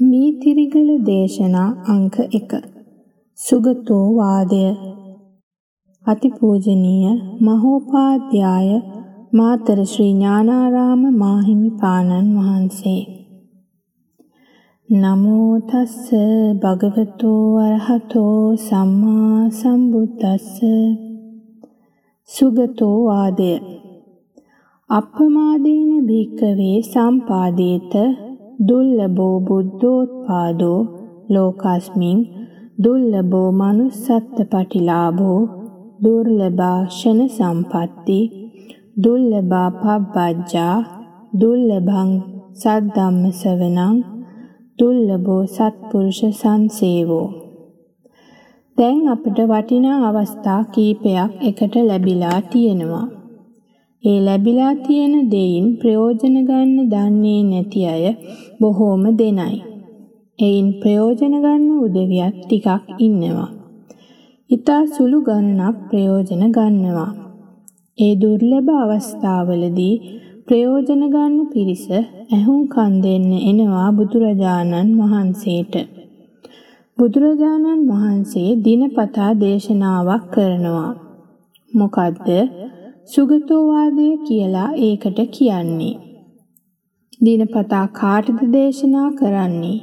මීතිරිගල දේශනා අංක 1 සුගතෝ වාදය. අතිපූජනීය මහෝපාද්‍යය මාතර ශ්‍රී ඥානාරාම මාහිමිපාණන් වහන්සේ. නමෝ තස්ස භගවතෝ අරහතෝ සම්මා සම්බුද්දස්ස. සුගතෝ වාදය. අප්පමාදේන භික්කවේ සම්පාදේත දුල්ලබෝ බුද්ධෝත්පාදෝ ලෝකස්මින් දුල්ලබෝ manussත්ත පටිලාභෝ දුර්ලභා ෂණ සම්පatti දුල්ලභා පබ්බජ්ජා දුල්ලභං සද්ධම්ම සවණං දුල්ලභෝ සත්පුරුෂ සංසේවෝ. දැන් අපිට වටිනා අවස්ථා කීපයක් එකට ලැබිලා තියෙනවා. ඒ ලැබිලා තියෙන දෙයින් ප්‍රයෝජන ගන්න දන්නේ නැති අය බොහෝම දෙනයි. එයින් ප්‍රයෝජන ගන්න උදවියක් ටිකක් ඉන්නවා. ඊතා සුළු ගණනක් ප්‍රයෝජන ගන්නවා. ඒ දුර්ලභ අවස්ථාවලදී ප්‍රයෝජන ගන්න පිරිස ඇහුම් කන් දෙන්න එනවා බුදුරජාණන් වහන්සේට. බුදුරජාණන් වහන්සේ දිනපතා දේශනාවක් කරනවා. මොකද්ද? සුගතෝවාදය කියලා ඒකට කියන්නේ. දිනපතා කාටද දේශනා කරන්නේ?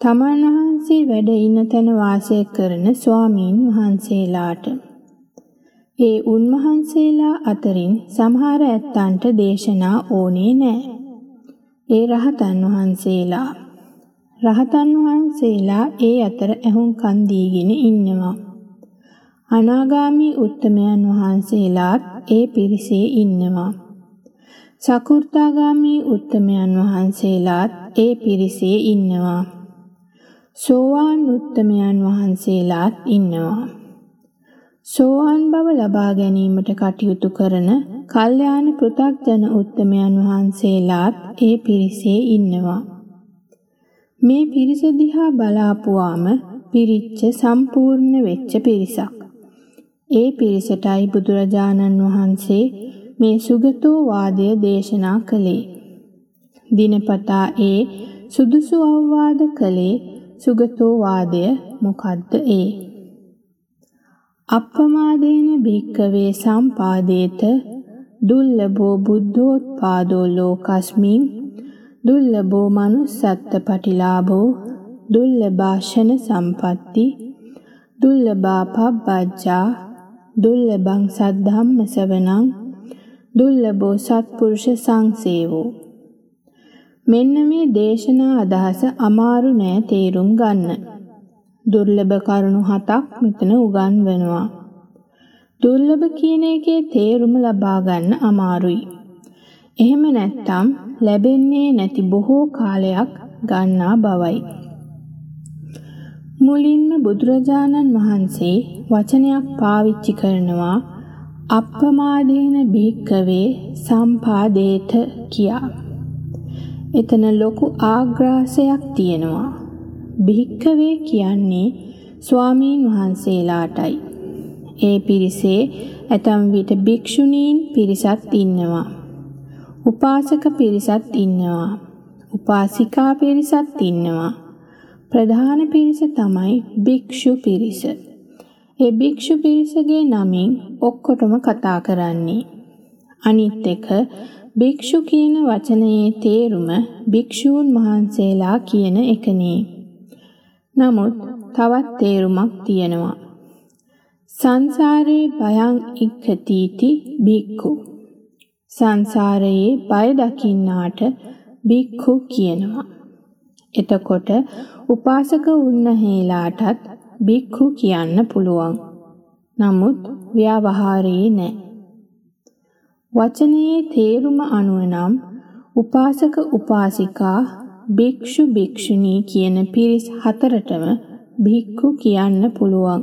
තමන් වහන්සේ වැඩ ඉන්න තැන වාසය කරන ස්වාමීන් වහන්සේලාට. ඒ උන්වහන්සේලා අතරින් සමහර ඇත්තන්ට දේශනා ඕනේ නෑ. ඒ රහතන් වහන්සේලා. රහතන් වහන්සේලා ඒ අතර ඇහුම් කන් දීගෙන ඉන්නවා. අනාගාමී උත්තමයන් වහන්සේලාත් ඒ පිරිසේ ඉන්නවා. සකුර්තාගාමී උත්තමයන් වහන්සේලාත් ඒ පිරිසේ ඉන්නවා. සෝවාන් උත්තමයන් වහන්සේලාත් ඉන්නවා. සෝවාන් බව ලබා ගැනීමට කටයුතු කරන කල්යාණ පෘථග්ජන උත්තමයන් වහන්සේලාත් ඒ පිරිසේ ඉන්නවා. මේ පිරිස දිහා බලාපුවාම පිරිච්ච සම්පූර්ණ වෙච්ච පිරිසක්. ඒ පිරිසටයි බුදුරජාණන් වහන්සේ මේ සුගතෝ වාදය දේශනා කළේ. දිනපතා ඒ සුදුසු අවවාද කළේ සුගතෝ වාදය මොකද්ද ඒ? අප්පමාදේන භික්කවේ සම්පාදේත දුල්ලභෝ බුද්ධෝත්පාදෝ ලෝකස්මින් දුල්ලභෝ manussත්ත පටිලාභෝ දුල්ලභාෂණ සම්පatti දුල්ලභා පබ්බජ්ජා දුල්ලබං සද්ධම්ම සවණං දුල්ලබෝ සත්පුරුෂ සංසේවෝ මෙන්න මේ දේශනා අදහස අමාරු නෑ තේරුම් ගන්න. දුර්ලභ කරුණු හතක් මෙතන උගන්වනවා. දුර්ලභ කියන එකේ තේරුම ලබා ගන්න අමාරුයි. එහෙම නැත්නම් ලැබෙන්නේ නැති බොහෝ කාලයක් ගන්නා බවයි. මුලින්ම බුදුරජාණන් වහන්සේ වචනයක් පාවිච්චි කරනවා අප්පමාදේන භික්කවේ සම්පාදේත කියා. එතන ලොකු ආග්‍රාසයක් තියෙනවා. භික්කවේ කියන්නේ ස්වාමීන් වහන්සේලාටයි. ඒ පිරිසේ ඇතම් විට භික්ෂුණීන් පිරිසත් ඉන්නවා. උපාසක පිරිසත් ඉන්නවා. උපාසිකා පිරිසත් ඉන්නවා. ප්‍රධාන පිරිස තමයි භික්ෂු පිරිස. ඒ භික්ෂු පිරිසගේ නමින් ඔක්කොටම කතා කරන්නේ. අනිත් එක භික්ෂු කියන වචනයේ තේරුම භික්ෂූන් වහන්සේලා කියන එකනේ. නමුත් තවත් තේරුමක් තියෙනවා. සංසාරේ භයං ඉක්ඛතිති භික්ඛු. සංසාරයේ බය දකින්නාට භික්ඛු කියනවා. එතකොට උපාසක උන්නහේලාටත් භික්ඛු කියන්න පුළුවන්. නමුත් ව්‍යවහාරයේ නැහැ. වචනයේ තේරුම අනුව නම් උපාසක උපාසිකා භික්ෂු භික්ෂුණී කියන පිරිස් හතරටම භික්ඛු කියන්න පුළුවන්.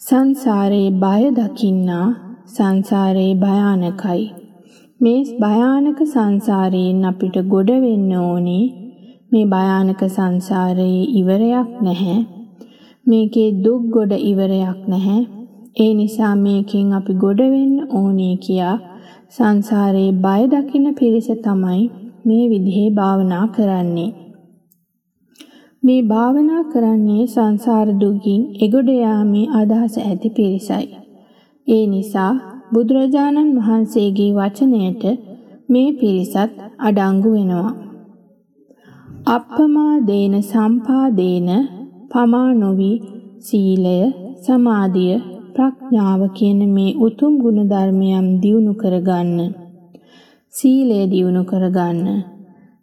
සංසාරේ බය දකින්නා සංසාරේ භයානකයි. මේ භයානක සංසාරයෙන් අපිට ගොඩ වෙන්න ඕනේ මේ භයානක සංසාරයේ ඉවරයක් නැහැ. මේකේ දුක් ගොඩ ඉවරයක් නැහැ. ඒ නිසා මේකෙන් අපි ගොඩ වෙන්න ඕනේ කියා සංසාරේ බය දකින පිරිස තමයි මේ විදිහේ භාවනා කරන්නේ. මේ භාවනා කරන්නේ සංසාර දුකින් එගොඩ යාමේ අදහස ඇති පිරිසයි. ඒ නිසා බුදුරජාණන් වහන්සේගේ වචනයට මේ පිරිසත් අඩංගු වෙනවා. අප්පමාදේන සම්පාදේන පමා නොවි සීලය සමාධිය ප්‍රඥාව කියන මේ උතුම් ගුණ ධර්මයන් දියුණු කරගන්න. සීලය දියුණු කරගන්න.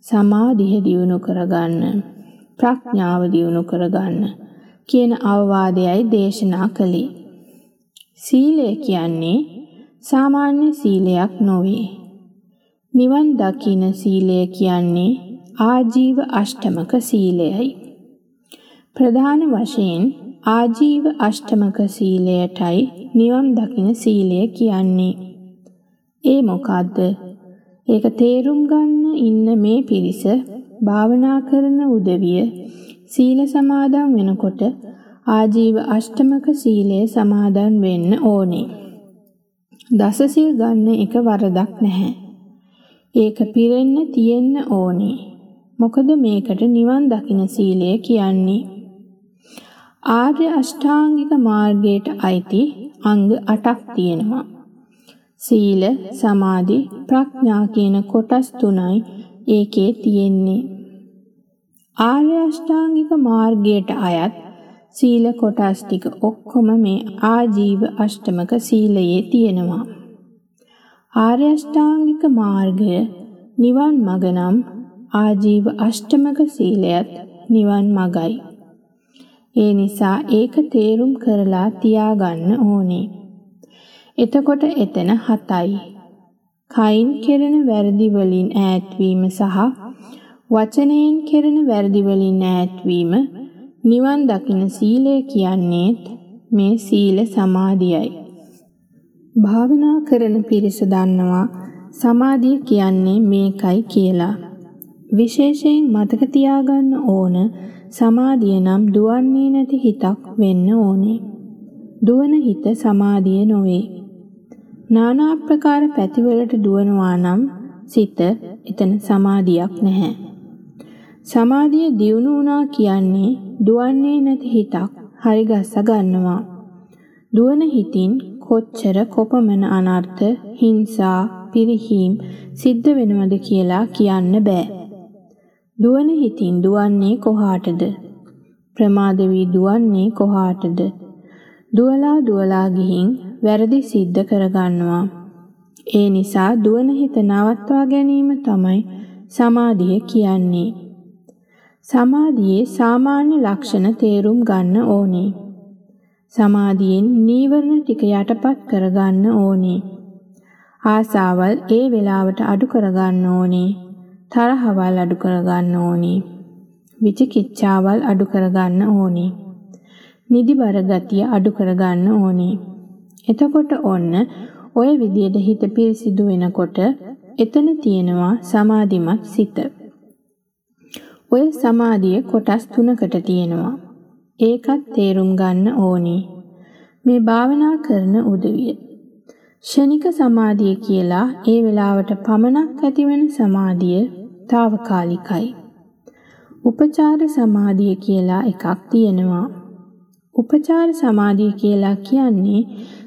සමාධිය දියුණු කරගන්න. ප්‍රඥාව දියුණු කරගන්න කියන අවවාදයයි දේශනා කළේ. සීලය කියන්නේ සාමාන්‍ය සීලයක් නොවේ. නිවන් දකින සීලය කියන්නේ ආජීව අෂ්ටමක සීලයයි ප්‍රධාන වශයෙන් ආජීව අෂ්ටමක සීලයටයි නිවන් දකින සීලය කියන්නේ. ඒ මොකද්ද? ඒක තේරුම් ගන්න ඉන්න මේ පිරිස භාවනා කරන උදවිය සීල සමාදන් වෙනකොට ආජීව අෂ්ටමක සීලය සමාදන් වෙන්න ඕනේ. දස සිල් ගන්න එක වරදක් නැහැ. ඒක පිරෙන්න තියෙන්න ඕනේ. මොකද මේකට නිවන් දකින සීලය කියන්නේ. ආර්ය අෂ්ටාංගික මාර්ගයට අයිති අංග 8ක් තියෙනවා. සීල, සමාධි, ප්‍රඥා කියන කොටස් තුනයි ඒකේ තියෙන්නේ. ආර්ය අෂ්ටාංගික මාර්ගයට අයත් සීල කොටස් ටික ඔක්කොම මේ ආජීව අෂ්ටමක සීලයේ තියෙනවා. ආර්ය අෂ්ටාංගික මාර්ගය නිවන් මඟ නම් ආජීව අෂ්ටමක සීලයත් නිවන් මඟයි. ඒ නිසා ඒක තේරුම් කරලා තියාගන්න ඕනේ. එතකොට එතන හතයි. කයින් කෙරෙන වැරදි වලින් ඈත්වීම සහ වචනයෙන් කෙරෙන වැරදි වලින් ඈත්වීම නිවන් දකින සීලය කියන්නේත් මේ සීල සමාධියයි. භාවනා කරන පිරිස දන්නවා සමාධිය කියන්නේ මේකයි කියලා. විශේෂයෙන් මතක තියාගන්න ඕන සමාධිය නම් දුවන්නේ නැති හිතක් වෙන්න ඕනේ. දුවන හිත සමාධිය නොවේ. নানা ආකාර පැතිවලට දුවනවා නම් සිත එතන සමාධියක් නැහැ. සමාධිය දියුණු වුණා කියන්නේ දුවන්නේ නැති හිතක් හරි ගස්ස ගන්නවා. දුවන හිතින් කොච්චර කොපමණ අනර්ථ, හිංසා, පිරිහීම් සිද්ධ වෙනවද කියලා කියන්න බෑ. දුවන හිතින් දුවන්නේ කොහාටද? ප්‍රමාද වී දුවන්නේ කොහාටද? දුවලා දුවලා ගිහින් වැරදි සිද්ධ කරගන්නවා. ඒ නිසා දුවන හිත නවත්වා ගැනීම තමයි සමාධිය කියන්නේ. සමාධියේ සාමාන්‍ය ලක්ෂණ තේරුම් ගන්න ඕනේ. සමාධියෙන් නීවරණ ටික යටපත් කරගන්න ඕනේ. ආසාවල් ඒ වෙලාවට අඩු කරගන්න ඕනේ. තරහවල් අඩු කරගන්න ඕනේ. විචිකිච්ඡාවල් අඩු කරගන්න ඕනේ. නිදිබර ගතිය අඩු කරගන්න ඕනේ. එතකොට ඔන්න ඔය විදියට හිත පිරිසිදු වෙනකොට එතන තියෙනවා සමාධිමත් සිත. ඔය සමාධිය කොටස් තුනකට තියෙනවා. ඒකත් තේරුම් ගන්න ඕනේ. මේ භාවනා කරන උදවිය. ෂණික සමාධිය කියලා ඒ වෙලාවට පමණක් ඇතිවෙන සමාධිය తాවකාලිකයි. උපචාර සමාධිය කියලා එකක් තියෙනවා. උපචාර සමාධිය කියලා කියන්නේ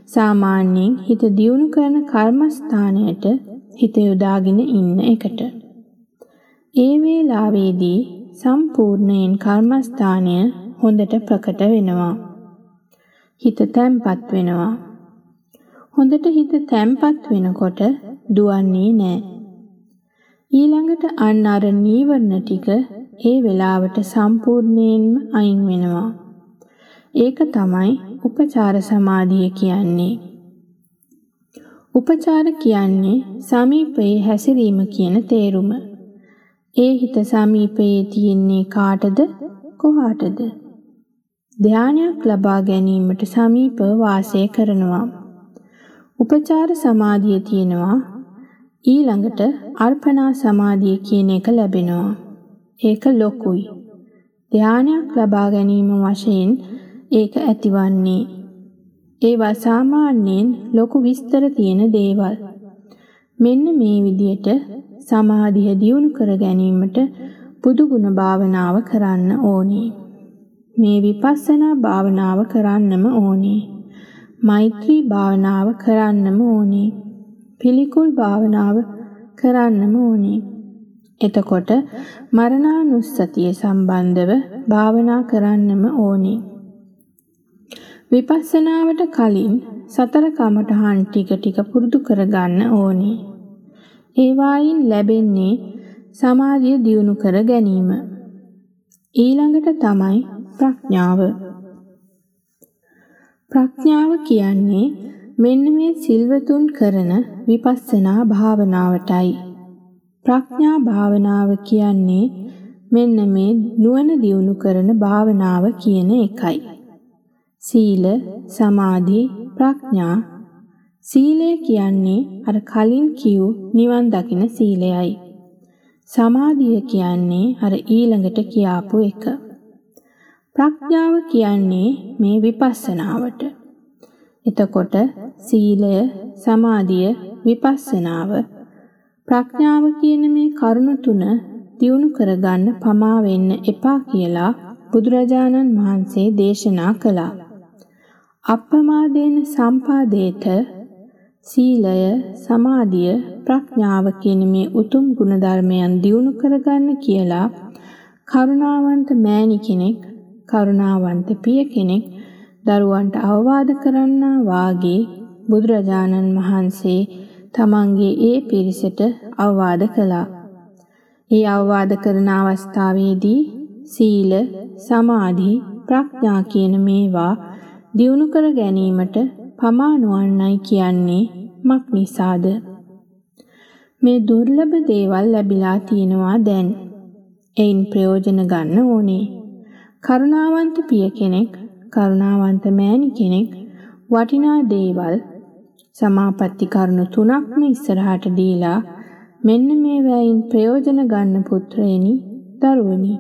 සාමාන්‍යයෙන් හිත දියුණු කරන කර්මස්ථානයට හිත යොදාගෙන ඉන්න එකට. ඒ වේලාවේදී සම්පූර්ණයෙන් කර්මස්ථානය හොඳට ප්‍රකට වෙනවා. හිත තැම්පත් වෙනවා. හොඳට හිත තැම්පත් වෙනකොට දුවන්නේ නැහැ. ඊළඟට අන්න අර නීවරණ ටික ඒ වෙලාවට සම්පූර්ණයෙන්ම අයින් වෙනවා. ඒක තමයි උපචාර සමාධිය කියන්නේ. උපචාර කියන්නේ සමීපයේ හැසිරීම කියන තේරුම. ඒ හිත සමීපයේ තියෙන්නේ කාටද කොහාටද? ධානයක් ලබා ගැනීමට සමීපව වාසය කරනවා. උපචාර සමාධිය තියෙනවා ඊළඟට අර්පණා සමාධිය කියන එක ලැබෙනවා. ඒක ලොකුයි. ධානයක් ලබා ගැනීම වශයෙන් ඒක ඇතිවන්නේ. ඒවා සාමාන්‍යයෙන් ලොකු විස්තර තියෙන දේවල්. මෙන්න මේ විදියට සමාධිය දියුණු කර ගැනීමට බුදුගුණ භාවනාව කරන්න ඕනේ. මේ විපස්සනා භාවනාව කරන්නම ඕනේ. මෛත්‍රී භාවනාව කරන්නම ඕනේ. පිළිකුල් භාවනාව කරන්නම ඕනේ. එතකොට මරණානුස්සතිය සම්බන්ධව භාවනා කරන්නම ඕනේ. විපස්සනාවට කලින් සතර කමඨහන් ටික ටික පුරුදු කරගන්න ඕනේ. ඒ වයින් ලැබෙන්නේ සමාධිය දියුණු කර ගැනීම. ඊළඟට තමයි ප්‍රඥාව. ප්‍රඥාව කියන්නේ මෙන්න මේ සිල්වතුන් කරන විපස්සනා භාවනාවටයි. ප්‍රඥා භාවනාව කියන්නේ මෙන්න මේ නුවණ දියුණු කරන භාවනාව කියන එකයි. සීල, සමාධි, ප්‍රඥා සීලය කියන්නේ අර කලින් කියූ නිවන් දකින සීලයයි. සමාධිය කියන්නේ අර ඊළඟට කියාපු එක. ප්‍රඥාව කියන්නේ මේ විපස්සනාවට. එතකොට සීලය, සමාධිය, විපස්සනාව ප්‍රඥාව කියන මේ කරුණු තුන දියුණු කරගන්න පමා වෙන්න එපා කියලා බුදුරජාණන් වහන්සේ දේශනා කළා. අප්‍රමාදේන සම්පාදේත සීලය සමාධිය ප්‍රඥාව කියන මේ උතුම් ගුණධර්මයන් දියුණු කරගන්න කියලා කරුණාවන්ත මෑණි කෙනෙක් කරුණාවන්ත පිය කෙනෙක් දරුවන්ට අවවාද කරන්නා වාගේ බුදුරජාණන් වහන්සේ තමන්ගේ ඒ පිරිසට අවවාද කළා. ඒ අවවාද කරන අවස්ථාවේදී සීල, සමාධි, ප්‍රඥා කියන මේවා දියුණු කර ගැනීමට පමා නොවන්නයි කියන්නේ මක් නිසාද? මේ දුර්ලභ දේවල් ලැබිලා තියෙනවා දැන්. එයින් ප්‍රයෝජන ගන්න ඕනේ. කරුණාවන්ත පිය කෙනෙක්, කරුණාවන්ත මෑණි කෙනෙක් වටිනා දේවල් සමාපatti කරුණු තුනක්ම ඉස්සරහට දීලා මෙන්න මේ වයින් ප්‍රයෝජන ගන්න පුත්‍රයනි දරුවනි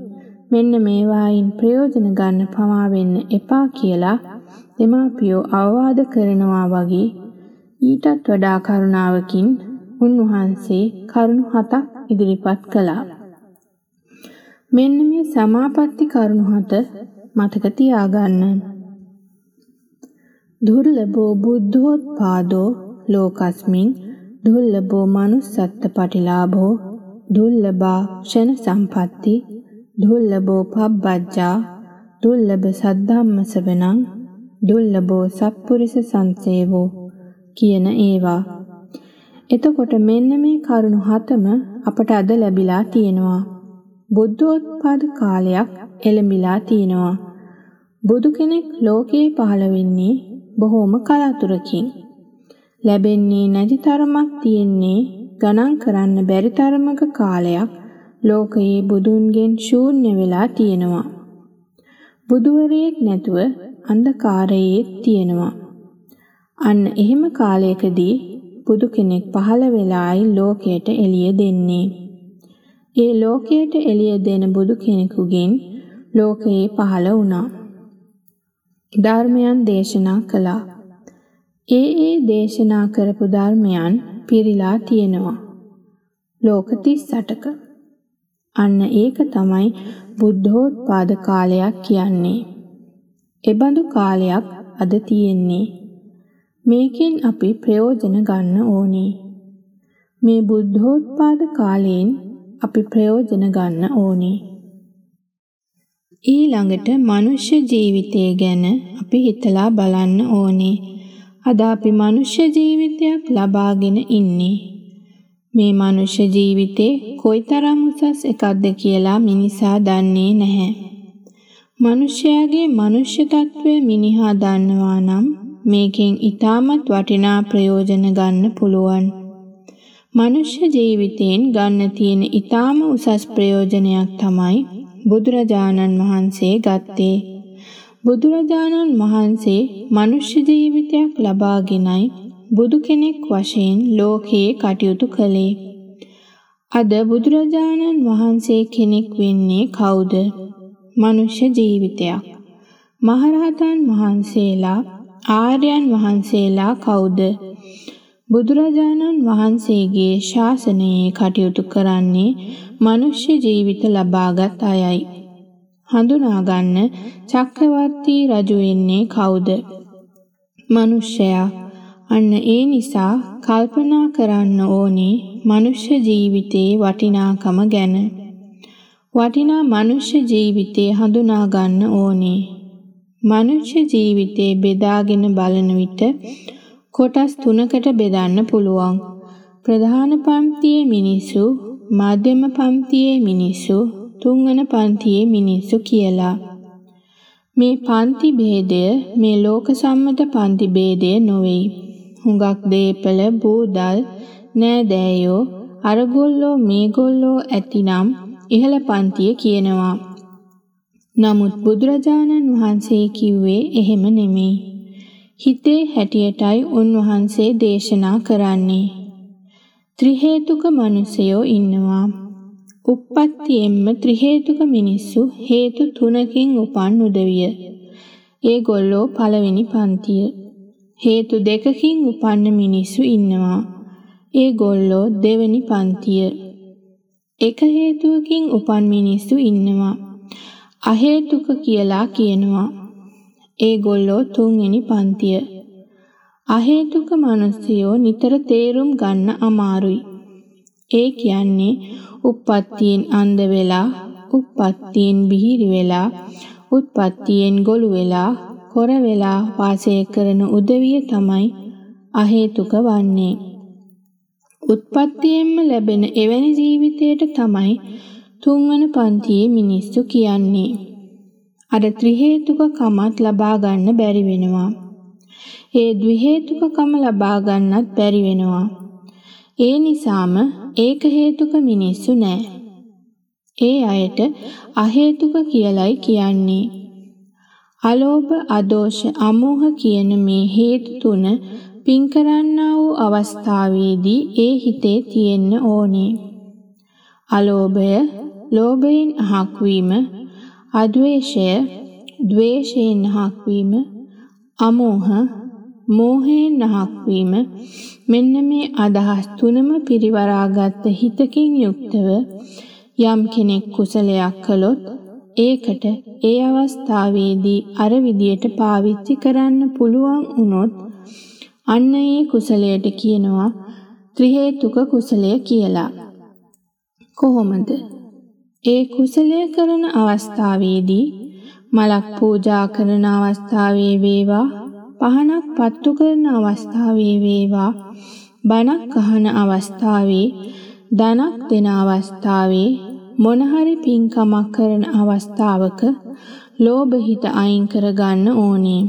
මෙන්න මේ වයින් ප්‍රයෝජන ගන්න පමා වෙන්න එපා කියලා දෙමාපියෝ අවවාද කරනවා වගේ ඊටත් වඩා කරුණාවකින් උන්වහන්සේ කරුණු හතක් ඉදිරිපත් කළා. මෙන්න මේ සමාපatti කරුණු හත මතක තියාගන්න. දුර්ලභෝ බුද්ධෝත්පාදෝ ලෝකස්මින් දුර්ලභෝ manussත්ත පටිලාභෝ දුර්ලභා ක්ෂණ සම්පatti දුර්ලභෝ පබ්බජ්ජා දුර්ලභ සද්ධම්ම සවණං දුර්ලභෝ සත්පුරිස සංසේවෝ කියන ඒවා. එතකොට මෙන්න මේ කරුණු හතම අපට අද ලැබිලා තියෙනවා. බුද්ධෝත්පාද කාලයක් එළඹිලා තියෙනවා. බුදු කෙනෙක් ලෝකේ පහළ වෙන්නේ බොහෝම කලාතුරකින්. ලැබෙන්නේ නැති තරමක් තියෙන්නේ ගණන් කරන්න බැරි තරමක කාලයක් ලෝකයේ බුදුන්ගෙන් ශූන්‍ය වෙලා තියෙනවා. බුදුවරයෙක් නැතුව අන්ධකාරයේ තියෙනවා. අන්න එහෙම කාලයකදී බුදු කෙනෙක් පහළ වෙලායි ලෝකයට එළිය දෙන්නේ. ඒ ලෝකයට එළිය දෙන බුදු කෙනෙකුගෙන් ලෝකයේ පහළ වුණා. ධර්මයන් දේශනා කළා. ඒ ඒ දේශනා කරපු ධර්මයන් පිරීලා තියෙනවා. ලෝක 38ක. අන්න ඒක තමයි බුද්ධෝත්පාද කාලයක් කියන්නේ. එබඳු කාලයක් අද තියෙන්නේ. මේකෙන් අපි ප්‍රයෝජන ගන්න ඕනේ. මේ බුද්ධෝත්පාද කාලයෙන් අපි ප්‍රයෝජන ගන්න ඕනේ. ඊළඟට මනුෂ්‍ය ජීවිතය ගැන අපි හිතලා බලන්න ඕනේ. අද අපි මනුෂ්‍ය ජීවිතයක් ලබාගෙන ඉන්නේ. මේ මනුෂ්‍ය ජීවිතේ කොයිතරම් උසස් එකක්ද කියලා මිනිසා දන්නේ නැහැ. මිනිසයාගේ මනුෂ්‍ය తත්වය මිනිහා දන්නවා නම් මේකෙන් ඊටමත් වටිනා ප්‍රයෝජන ගන්න පුළුවන්. මනුෂ්‍ය ජීවිතයෙන් ගන්න තියෙන ඊටම උසස් ප්‍රයෝජනයක් තමයි බුදුරජාණන් වහන්සේ ගත්තේ. බුදුරජාණන් වහන්සේ මනුෂ්‍ය ජීවිතයක් ලබාගෙනයි බුදු කෙනෙක් වශයෙන් ලෝකයේ කටයුතු කළේ. අද බුදුරජාණන් වහන්සේ කෙනෙක් වෙන්නේ කවුද? මනුෂ්‍ය ජීවිතයක්. මහරහතන් වහන්සේලා ආර්යයන් වහන්සේලා කවුද? බුදුරජාණන් වහන්සේගේ ශාසනයේ කටයුතු කරන්නේ මනුෂ්‍ය ජීවිත ලබාගත් අයයි. හඳුනා ගන්න චක්‍රවර්ති රජු වෙන්නේ කවුද? මනුෂ්‍යයා. අන්න ඒ නිසා කල්පනා කරන්න ඕනේ මනුෂ්‍ය ජීවිතේ වටිනාකම ගැන. වටිනා මනුෂ්‍ය ජීවිතේ හඳුනා ගන්න ඕනේ. මනුෂ්‍ය ජීවිතේ බෙදාගෙන බලන විට කොටස් තුනකට බෙදන්න පුළුවන්. ප්‍රධාන පන්තියේ මිනිස්සු, මධ්‍යම පන්තියේ මිනිස්සු, තුන්වන පන්තියේ මිනිස්සු කියලා. මේ පන්ති ભેදය මේ ලෝක සම්මත පන්ති ભેදය නොවේ. හුඟක් දේපල බූදල් නෑදෑයෝ අරගොල්ලෝ මේගොල්ලෝ ඇතිනම් ඉහළ පන්තිය කියනවා. නමුත් බුදුරජාණන් වහන්සේ කිව්වේ එහෙම නෙමෙයි. හිතේ හැටියටයි උන්වහන්සේ දේශනා කරන්නේ. ත්‍රි හේතුක මිනිසයෝ ඉන්නවා. උප්පත්තියෙන්ම ත්‍රි හේතුක මිනිස්සු හේතු තුනකින් උපන් උදවිය. ඒගොල්ලෝ පළවෙනි පන්තිය. හේතු දෙකකින් උපන්න මිනිස්සු ඉන්නවා. ඒගොල්ලෝ දෙවෙනි පන්තිය. එක හේතුවකින් උපන් මිනිස්සු ඉන්නවා. අහේතුක කියලා කියනවා. ඒගොල්ලෝ තුන්වෙනි පන්තිය. අහේතුක මිනිස්සුયો නිතර තේරුම් ගන්න අමාරුයි. ඒ කියන්නේ උප්පත්තියෙන් අන්ධ වෙලා, උප්පත්තියෙන් බිහිරි වෙලා, උත්පත්තියෙන් ගොළු වෙලා, කොර වෙලා වාසය කරන උදවිය තමයි අහේතුක වන්නේ. උත්පත්තියෙන්ම ලැබෙන එවැනි ජීවිතයට තමයි තුන්වන පන්තියේ මිනිස්සු කියන්නේ. අර ත්‍රි හේතුක කමත් ලබා ගන්න බැරි වෙනවා. ඒ ද්වි හේතුක කම ලබා ගන්නත් බැරි වෙනවා. ඒ නිසාම ඒක හේතුක මිනිස්සු නෑ. ඒ අයට අහේතුක කියලයි කියන්නේ. අලෝභ, අදෝෂ, අමෝහ කියන මේ හේතු තුන පින් කරන්නා වූ අවස්ථාවේදී ඒ හිතේ තියෙන්න ඕනේ. අලෝභය, ලෝභයෙන් අහක් වීම, අද්වේෂය, ද්වේෂයෙන් අහක් වීම, අමෝහ, මෝහයෙන් අහක් වීම මෙන්න මේ අදහස් තුනම පිරිවරාගත් හිතකින් යුක්තව යම් කෙනෙක් කුසලයක් කළොත් ඒකට ඒ අවස්ථාවේදී අර විදියට පාවිච්චි කරන්න පුළුවන් වුණොත් අන්න ඒ කුසලයට කියනවා ත්‍රි හේතුක කුසලය කියලා. කොහොමද? ඒ කුසලය කරන අවස්ථාවේදී මලක් පූජා කරන අවස්ථාවේ වේවා පහනක් පත්තු කරන අවස්ථාවේ වේවා බණක් අහන අවස්ථාවේ ධනක් දෙන අවස්ථාවේ මොන හරි පින්කමක් කරන අවස්ථාවක ලෝභ හිත අයින් කරගන්න ඕනේ.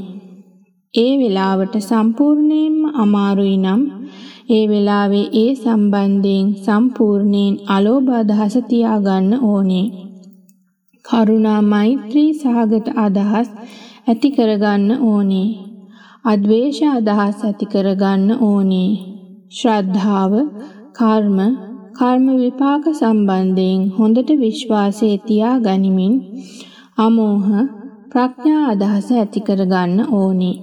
ඒ වෙලාවට සම්පූර්ණයෙන්ම අමාරුයි නම් ඒ වෙලාවේ ඒ සම්බන්ධයෙන් සම්පූර්ණයෙන් අලෝභ අදහස තියාගන්න ඕනේ. කරුණා මෛත්‍රී සහගත අදහස් ඇති කරගන්න ඕනේ. අද්වේෂ අදහස් ඇති කරගන්න ඕනේ. ශ්‍රද්ධාව, කර්ම, කර්ම විපාක සම්බන්ධයෙන් හොඳට විශ්වාසය තියා ගනිමින් අමෝහ ප්‍රඥා අදහස ඇති කරගන්න ඕනේ.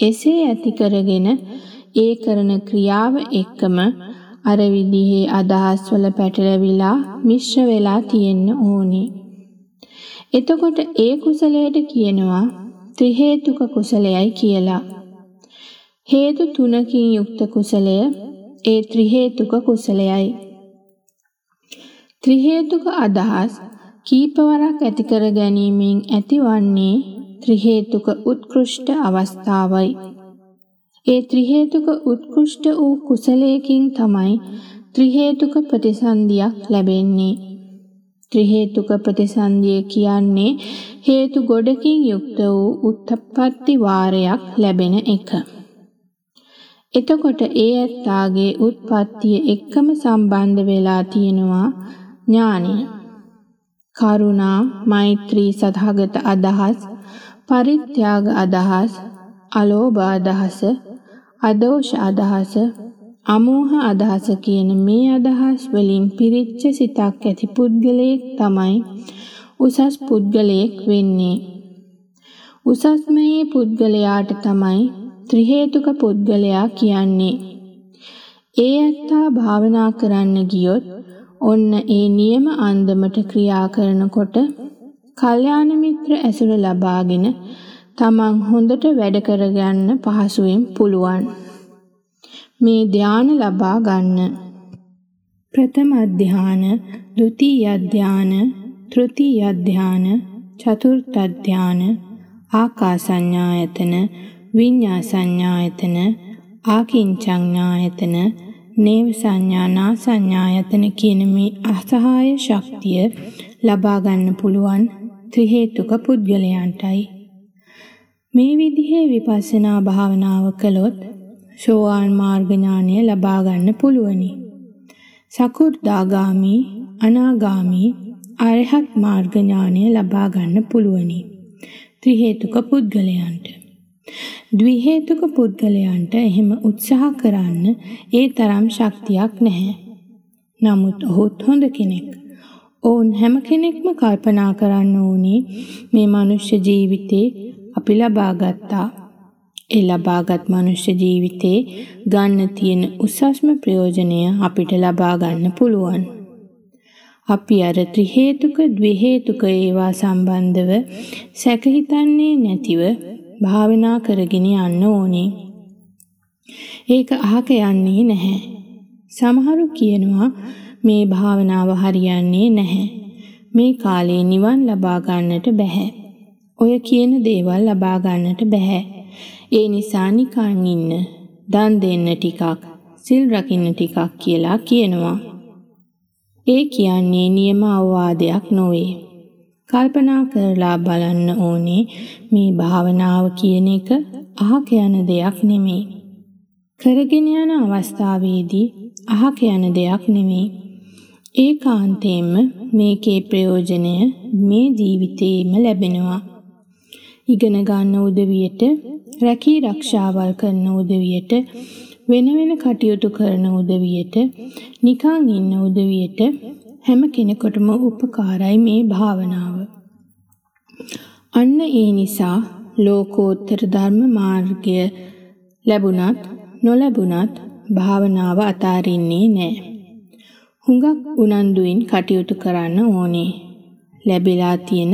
එසේ ඇති කරගෙන ඒ කරන ක්‍රියාව එක්කම අර විදිහේ අදහස් වල පැටලවිලා මිශ්‍ර වෙලා තියෙන්න ඕනේ. එතකොට ඒ කුසලයට කියනවා ත්‍රි හේතුක කුසලයයි කියලා. හේතු තුනකින් යුක්ත කුසලය ඒ ත්‍රි හේතුක කුසලයයි. ත්‍රි හේතුක අදහස් කීපවරක් ඇති කර ගැනීමෙන් ඇතිවන්නේ ත්‍රි හේතුක උත්කෘෂ්ඨ අවස්ථාවයි. ඒ ත්‍රි හේතුක උත්කෘෂ්ඨ වූ කුසලයකින් තමයි ත්‍රි හේතුක ප්‍රතිසන්දියක් ලැබෙන්නේ. ත්‍රි හේතුක ප්‍රතිසන්දිය කියන්නේ හේතු ගොඩකින් යුක්ත වූ උත්පත්ති වාරයක් ලැබෙන එක. එතකොට ඒ ඇත්තාගේ උත්පත්තිය එක්කම සම්බන්ධ වෙලා තියෙනවා ඥානය. කරුණා, මෛත්‍රී සතහගත අදහස්, පරිත්‍යාග අදහස්, අලෝභ අදහස, අදෝෂ අදහස, අමෝහ අදහස කියන මේ අදහස් වලින් පිරිච්ච සිතක් ඇති පුද්ගලයෙක් තමයි උසස් පුද්ගලයෙක් වෙන්නේ. උසස්ම පුද්ගලයාට තමයි ත්‍රි හේතුක පුද්ගලයා කියන්නේ. ඒ ඇත්තා භාවනා කරන්න ගියොත් ඔන්න ඒ නියම අන්දමට ක්‍රියා කරනකොට කල්යාණ මිත්‍ර ඇසුර ලබාගෙන තමන් හොඳට වැඩ කරගන්න පහසුවෙන් පුළුවන්. මේ ධාන ලබා ගන්න. ප්‍රථම ධාන, ဒုတိ ය ධාන, තෘතිය ධාන, චතුර්ථ ධාන, ආකාසඤ්ඤායතන, විඤ්ඤාසඤ්ඤායතන, ආකින්චඤ්ඤායතන, නේව සංඥානා සංඥායතන කියන මේ අසහාය ශක්තිය ලබා ගන්න පුළුවන් ත්‍රි හේතුක පුද්ගලයන්ටයි මේ විදිහේ විපස්සනා භාවනාව කළොත් සෝවාන් මාර්ග ඥානය ලබා ගන්න පුළුවනි. සකු르දාගාමි, අනාගාමි, අරහත් මාර්ග ඥානය ලබා ගන්න පුළුවනි. ත්‍රි හේතුක පුද්ගලයන්ට. ද්වි හේතුක පුද්ගලයන්ට එහෙම උත්සාහ කරන්න ඒ තරම් ශක්තියක් නැහැ. නමුත් ඔහුත් හොඳ කෙනෙක්. ඔවුන් හැම කෙනෙක්ම කල්පනා කරන්න ඕනේ මේ මනුෂ්‍ය ජීවිතේ අපි ලබා ගත්තා. ඒ ලබාගත් මනුෂ්‍ය ජීවිතේ ගන්න තියෙන උසස්ම ප්‍රයෝජනය අපිට ලබා ගන්න පුළුවන්. අපි අර ත්‍රි හේතුක ද්වි හේතුක ඒවා සම්බන්ධව සැක හිතන්නේ නැතිව භාවනා කරගෙන යන්න ඕනේ. ඒක අහක යන්නේ නැහැ. සමහරු කියනවා මේ භාවනාව හරියන්නේ නැහැ. මේ කාලේ නිවන් ලබා ගන්නට බෑ. ඔය කියන දේවල් ලබා ගන්නට බෑ. ඒ නිසා නිකන් ඉන්න, දන් දෙන්න ටිකක්, සිල් රකින්න ටිකක් කියලා කියනවා. ඒ කියන්නේ නියම අවවාදයක් නොවේ. කල්පනා කරලා බලන්න ඕනේ මේ භාවනාව කියන එක අහක යන දෙයක් නෙමෙයි. කරගෙන යන අවස්ථාවේදී අහක යන දෙයක් නෙමෙයි. ඒකාන්තයෙන්ම මේකේ ප්‍රයෝජනය මේ ජීවිතේම ලැබෙනවා. ඉගෙන ගන්න උදවියට, රැකී රක්ෂාවල් කරන උදවියට, වෙන වෙන කටයුතු කරන උදවියට, නිකන් ඉන්න උදවියට හැම කෙනෙකුටම උපකාරයි මේ භාවනාව. අන්න ඒ නිසා ලෝකෝත්තර ධර්ම මාර්ගය ලැබුණත් නොලැබුණත් භාවනාව අතාරින්නේ නැහැ. හුඟක් උනන්දුවෙන් කටයුතු කරන්න ඕනේ. ලැබිලා තියෙන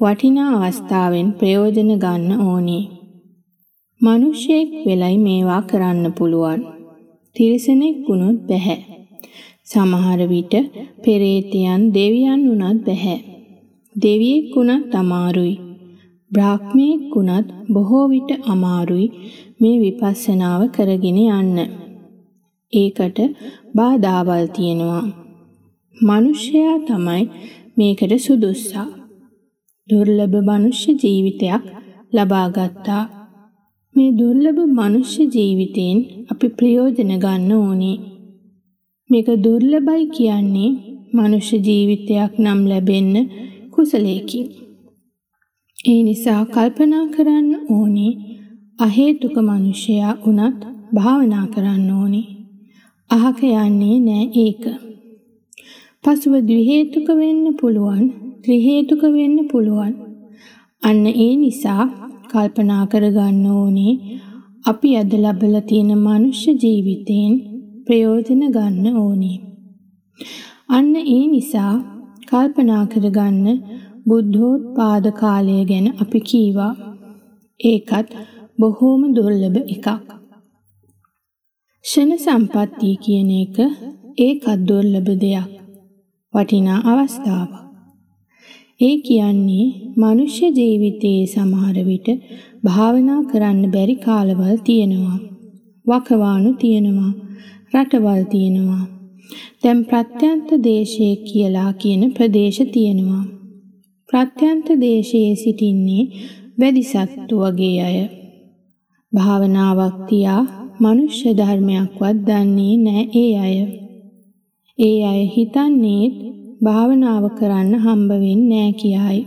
වටිනා අවස්ථාවෙන් ප්‍රයෝජන ගන්න ඕනේ. මිනිසෙක් වෙලයි මේවා කරන්න පුළුවන්. තිරිසනෙක් වුණොත් බැහැ. සමහර විට පෙරේතයන් දෙවියන් වුණත් බැහැ. දෙවියෙක් වුණත් අමාරුයි. බ්‍රාහ්මණයෙක් වුණත් බොහෝ විට අමාරුයි මේ විපස්සනාව කරගෙන යන්න. ඒකට බාධාවල් තියෙනවා. මිනිසයා තමයි මේකට සුදුස්සා. දුර්ලභ මනුෂ්‍ය ජීවිතයක් ලබා ගත්තා. මේ දුර්ලභ මනුෂ්‍ය ජීවිතයෙන් අපි ප්‍රයෝජන ගන්න ඕනේ. මේක දුර්ලභයි කියන්නේ මනුෂ්‍ය ජීවිතයක් නම් ලැබෙන්න කුසලයකින්. ඒ නිසා කල්පනා කරන්න ඕනේ අහේතුක මිනිසයා වුණත් භාවනා කරන්න ඕනේ. අහක යන්නේ නෑ ඒක. පසුව ද්වි හේතුක වෙන්න පුළුවන්, ත්‍රි හේතුක වෙන්න පුළුවන්. අන්න ඒ නිසා කල්පනා කරගන්න ඕනේ අපි අද ලැබලා තියෙන මනුෂ්‍ය ජීවිතයෙන් ප්‍රයෝජන ගන්න ඕනේ. අන්න ඒ නිසා කල්පනා කරගන්න බුද්ධෝත්පාද කාලය ගැන අපි කීවා. ඒකත් බොහෝම දුර්ලභ එකක්. ෂණ සම්පත්තිය කියන එක ඒකත් දුර්ලභ දෙයක්. වටිනා අවස්ථාවක්. ඒ කියන්නේ මනුෂ්‍ය ජීවිතයේ සමහර විට භාවනා කරන්න බැරි කාලවල් තියෙනවා. වකවානු තියෙනවා. රටවල් තියෙනවා. දැන් ප්‍රත්‍යන්ත දේශයේ කියලා කියන ප්‍රදේශ තියෙනවා. ප්‍රත්‍යන්ත දේශයේ සිටින්නේ වැඩිසත්තු වගේ අය. භාවනාවක් තියා මනුෂ්‍ය ධර්මයක්වත් දන්නේ නැහැ ඒ අය. ඒ අය හිතන්නේ භාවනාව කරන්න හම්බ වෙන්නේ නැහැ කියයි.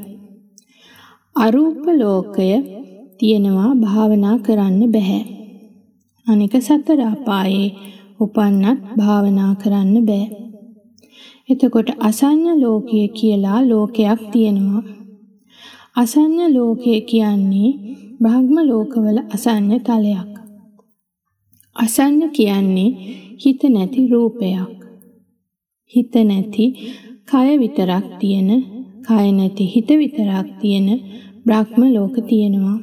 අරූප ලෝකය තියෙනවා භාවනා කරන්න බෑ. අනික සතර අපායේ උපන්නත් භාවනා කරන්න බෑ. එතකොට අසඤ්ඤ ලෝකය කියලා ලෝකයක් තියෙනවා. අසඤ්ඤ ලෝකය කියන්නේ බ්‍රහ්ම ලෝකවල අසඤ්ඤ තලයක්. අසඤ්ඤ කියන්නේ හිත නැති රූපයක්. හිත නැති කය විතරක් තියෙන, කය නැති හිත විතරක් තියෙන බ්‍රහ්ම ලෝක තියෙනවා.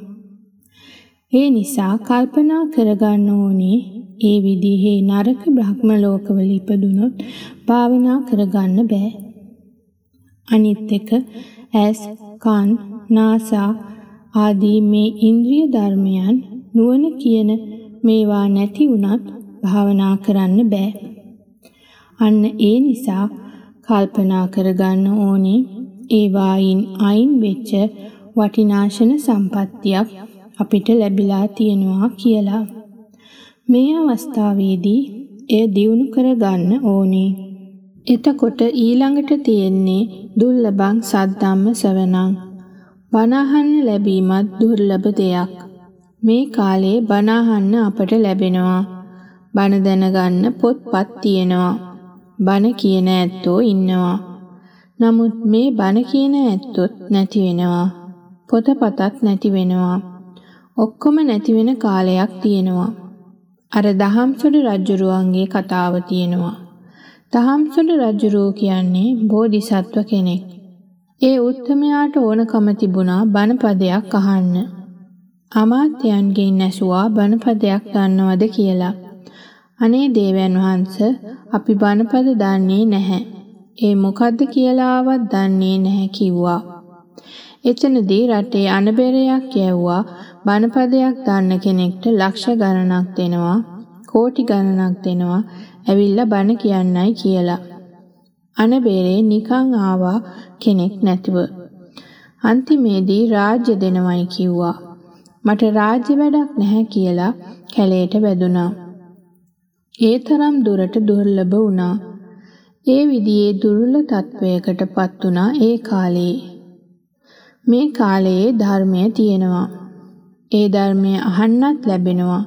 ඒ නිසා කල්පනා කරගන්න ඕනේ ඒ විදිහේ නරක බ්‍රහ්ම ලෝකවල ඉපදුනොත් භාවනා කරගන්න බෑ. අනිත් එක ඇස්, කන්, නාසා ආදී මේ ඉන්ද්‍රිය ධර්මයන් නුවණ කියන මේවා නැති වුණත් භාවනා කරන්න බෑ. අන්න ඒ නිසා කල්පනා කරගන්න ඕනේ ඒ වායින් අයින් වෙච්ච වටිනාශන සම්පත්තියක් අපිට ලැබිලා තියෙනවා කියලා. මේ අවස්ථාවේදී එය දියුණු කරගන්න ඕනේ. එතකොට ඊළඟට තියෙන්නේ දුර්ලභං සද්ධම්ම සවණං. බණහන්න ලැබීමත් දුර්ලභ දෙයක්. මේ කාලේ බණහන්න අපට ලැබෙනවා. බණ දැනගන්න පොත්පත් තියෙනවා. බණ කියන ඇත්තෝ ඉන්නවා. නමුත් මේ බණ කියන ඇත්තොත් නැති වෙනවා. පොතපතත් නැති වෙනවා. ඔක්කොම නැති වෙන කාලයක් තියෙනවා. අර දහම්සොඩ රජුරුවන්ගේ කතාව තියෙනවා. දහම්සොඩ රජුරුව කියන්නේ බෝධිසත්ව කෙනෙක්. ඒ උත්තමයාට ඕනකම තිබුණා බණපදයක් අහන්න. අමාත්‍යයන්ගෙන් ඇසුවා බණපදයක් දන්නවද කියලා. අනේ දේවයන් වහන්ස අපි බණපද දන්නේ නැහැ. ඒ මොකද්ද කියලාවත් දන්නේ නැහැ කිව්වා. එතනදී රටේ අනබෙරයක් යැව්වා බණපදයක් දන්න කෙනෙක්ට ලක්ෂ ගණනක් දෙනවා කෝටි ගණනක් දෙනවා ඇවිල්ලා බණ කියන්නයි කියලා. අනබෙරේ නිකන් ආවා කෙනෙක් නැතිව. අන්තිමේදී රාජ්‍ය දෙනවයි කිව්වා. මට රාජ්‍ය වැඩක් නැහැ කියලා කැලේට වැදුනා. ඒ තරම් දුරට දුර්ලභ වුණා. ඒ විදිහේ දුර්වල තත්වයකටපත් වුණා ඒ කාලේ. මේ කාලයේ ධර්මය තියෙනවා. ඒ ධර්මය අහන්නත් ලැබෙනවා.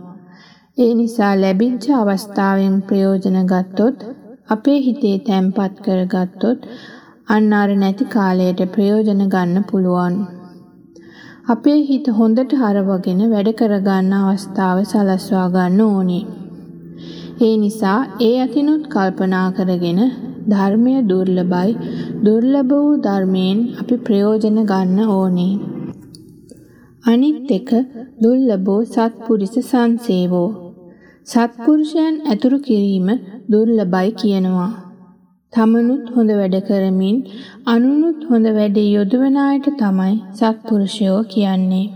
ඒ නිසා ලැබිච්ච අවස්ථාවෙන් ප්‍රයෝජන ගත්තොත් අපේ හිතේ තැම්පත් කරගත්තොත් අන්න අර නැති කාලයට ප්‍රයෝජන ගන්න පුළුවන්. අපේ හිත හොඳට හරවගෙන වැඩ කරගන්න අවස්ථාව සලස්වා ගන්න ඕනේ. ඒ නිසා ඒ අතිනුත් කල්පනා කරගෙන ධර්මය දුර්ලභයි දුර්ලභ වූ ධර්මයෙන් අපි ප්‍රයෝජන ගන්න ඕනේ. අනිත් එක දුර්ලභෝ සත්පුරිස සංසේවෝ සත්පුරුෂයන් ඇතුළු කිරීම දුර්ලභයි කියනවා. තමනුත් හොඳ වැඩ කරමින් අනුනුත් හොඳ වැඩේ යොදවන අයට තමයි සත්පුරුෂයෝ කියන්නේ.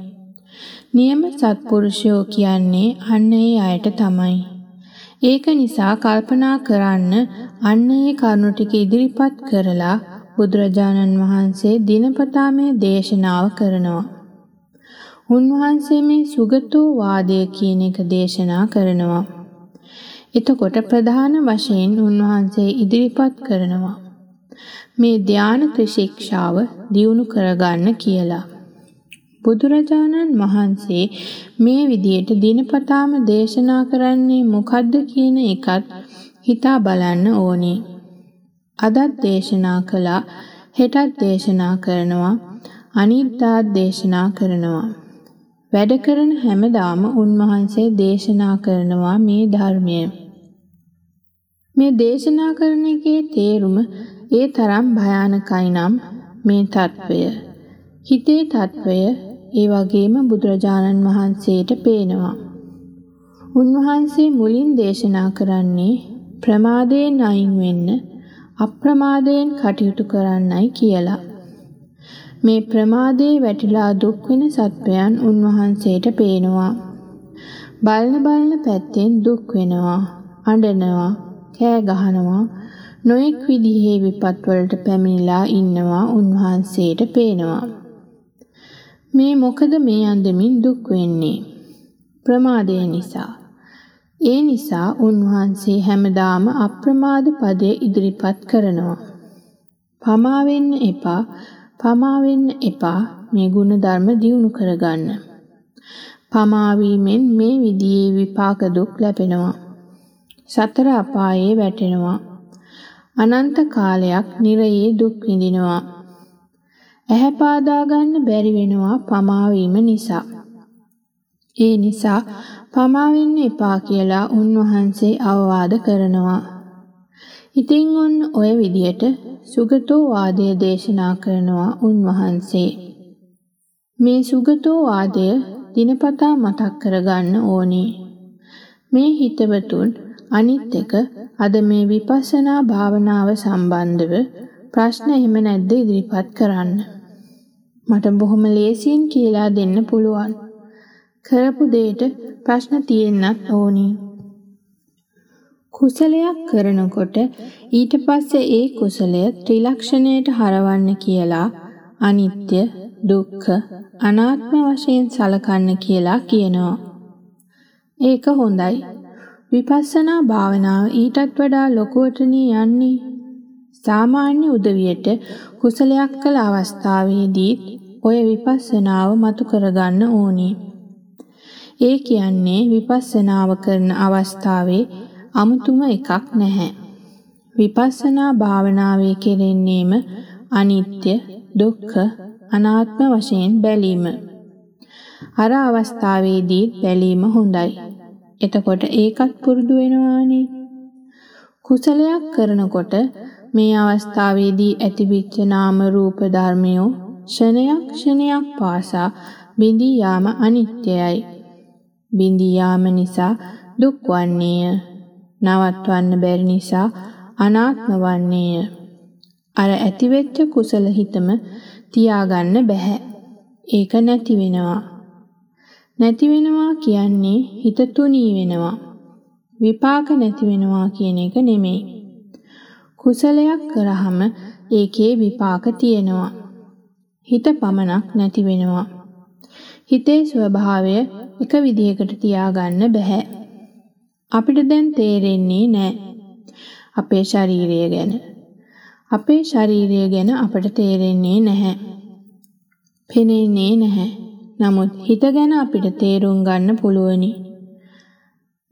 නියම සත්පුරුෂයෝ කියන්නේ අන්න ඒ අයට තමයි. ඒක නිසා කල්පනා කරන්න අන්න ඒ කරුණු ටික ඉදිරිපත් කරලා බුදුරජාණන් වහන්සේ දිනපතා මේ දේශනාව කරනවා. උන්වහන්සේ මේ සුගතෝ වාදය කියන එක දේශනා කරනවා. එතකොට ප්‍රධාන වශයෙන් උන්වහන්සේ ඉදිරිපත් කරනවා. මේ ධාන ත්‍රිශික්ෂාව දියුණු කරගන්න කියලා. බුදුරජාණන් වහන්සේ මේ විදියට දිනපතාම දේශනා කරන්නේ මොකද්ද කියන එකත් හිතා බලන්න ඕනේ. අදත් දේශනා කළා, හෙටත් දේශනා කරනවා, අනිද්දාත් දේශනා කරනවා. වැඩ කරන හැමදාම උන්වහන්සේ දේශනා කරනවා මේ ධර්මය. මේ දේශනා කරන එකේ තේරුම ඒ තරම් භයානකයි නම් මේ తත්වය හිතේ తත්වය ඒ වගේම බුදුරජාණන් වහන්සේට පේනවා. උන්වහන්සේ මුලින් දේශනා කරන්නේ ප්‍රමාදයෙන් අයින් වෙන්න අප්‍රමාදයෙන් කටයුතු කරන්නයි කියලා. මේ ප්‍රමාදයේ වැටිලා දුක් වෙන සත්වයන් උන්වහන්සේට පේනවා. බලන බලන පැත්තෙන් දුක් වෙනවා, අඬනවා, කෑ ගහනවා, නොඑක් විදිහේ විපත් වලට පැමිණලා ඉන්නවා උන්වහන්සේට පේනවා. මේ මොකද මේ අන්දමින් දුක් වෙන්නේ? ප්‍රමාදය නිසා. ඒ නිසා උන්වහන්සේ හැමදාම අප්‍රමාද පදය ඉදිරිපත් කරනවා. පමා වෙන්න එපා, පමා වෙන්න එපා මේ ගුණ ධර්ම දියුණු කරගන්න. පමා වීමෙන් මේ විදිහේ විපාක දුක් ලැබෙනවා. සතර අපායේ වැටෙනවා. අනන්ත කාලයක් නිරයේ දුක් විඳිනවා. ඇහැ පාදා ගන්න බැරි වෙනවා පමා වීම නිසා. ඒ නිසා පමා වෙන්න එපා කියලා උන්වහන්සේ අවවාද කරනවා. ඉතින් ඔන්න ඔය විදියට සුගතෝ වාදය දේශනා කරනවා උන්වහන්සේ. මේ සුගතෝ වාදය දිනපතා මතක් කරගන්න ඕනේ. මේ හිතවතුන් අනිත් එක අද මේ විපස්සනා භාවනාව සම්බන්ධව ප්‍රශ්න එහෙම නැද්ද ඉදිරිපත් කරන්න. මට බොහොම ලේසියෙන් කියලා දෙන්න පුළුවන්. කරපු දෙයට ප්‍රශ්න තියෙන්නත් ඕනි. කුසලයක් කරනකොට ඊට පස්සේ ඒ කුසලය ත්‍රිලක්ෂණයට හරවන්න කියලා අනිත්‍ය, දුක්ඛ, අනාත්ම වශයෙන් සලකන්න කියලා කියනවා. ඒක හොඳයි. විපස්සනා භාවනාව ඊටත් වඩා ලොකුවටනේ යන්නේ. සාමාන්‍ය උදවියට කුසලයක් කළ අවස්ථාවේදී ඔය විපස්සනාව මතු කරගන්න ඕනේ. ඒ කියන්නේ විපස්සනාව කරන අවස්ථාවේ අමුතුම එකක් නැහැ. විපස්සනා භාවනාවේ කෙරෙන්නේම අනිත්‍ය, දුක්ඛ, අනාත්ම වශයෙන් බැලීම. අර අවස්ථාවේදී බැලීම හොඳයි. එතකොට ඒකත් පුරුදු වෙනවානේ. කුසලයක් කරනකොට මේ අවස්ථාවේදී ඇතිවෙච්ච නාම රූප ධර්මයෝ ක්ෂණයක් ක්ෂණයක් පාසා බිඳී යාම අනිත්‍යයි. බිඳී යාම නිසා දුක් වන්නේය. නවත්වන්න බැරි නිසා අනාත්ම වන්නේය. අර ඇතිවෙච්ච කුසල හිතම තියාගන්න බෑ. ඒක නැති වෙනවා. නැති වෙනවා කියන්නේ හිත තුනී වෙනවා. විපාක නැති වෙනවා කියන එක නෙමෙයි. කුසලයක් කරාම ඒකේ විපාක තියෙනවා. හිත පමණක් නැති වෙනවා. හිතේ ස්වභාවය එක විදිහකට තියාගන්න බෑ. අපිට දැන් තේරෙන්නේ නෑ. අපේ ශරීරය ගැන. අපේ ශරීරය ගැන අපට තේරෙන්නේ නැහැ. පෙනෙන්නේ නැහැ. නමුත් හිත ගැන අපිට තේරුම් ගන්න පුළුවනි.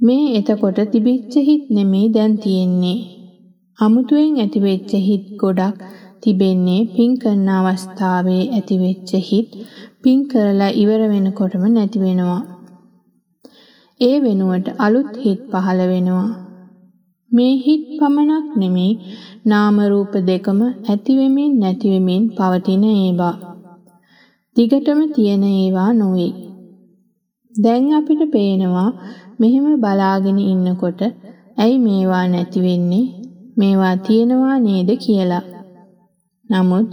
මේ එතකොට තිබිච්ච හිත් නෙමේ දැන් තියෙන්නේ. අමුතුවෙන් ඇතිවෙච්ච හිත් ගොඩක් තිබෙන්නේ පින් කරන අවස්ථාවේ ඇතිවෙච්ච හිත් පින් කරලා ඉවර වෙනකොටම නැති වෙනවා. ඒ වෙනුවට අලුත් හිත් පහළ වෙනවා. මේ හිත් පමණක් නෙමේ නාම රූප දෙකම ඇති වෙමින් නැති වෙමින් පවතින ඒවා. දිගටම තියෙන ඒවා නොවේ. දැන් අපිට පේනවා මෙහෙම බලාගෙන ඉන්නකොට ඇයි මේවා නැති වෙන්නේ? මේවා තියෙනවා නේද කියලා. නමුත්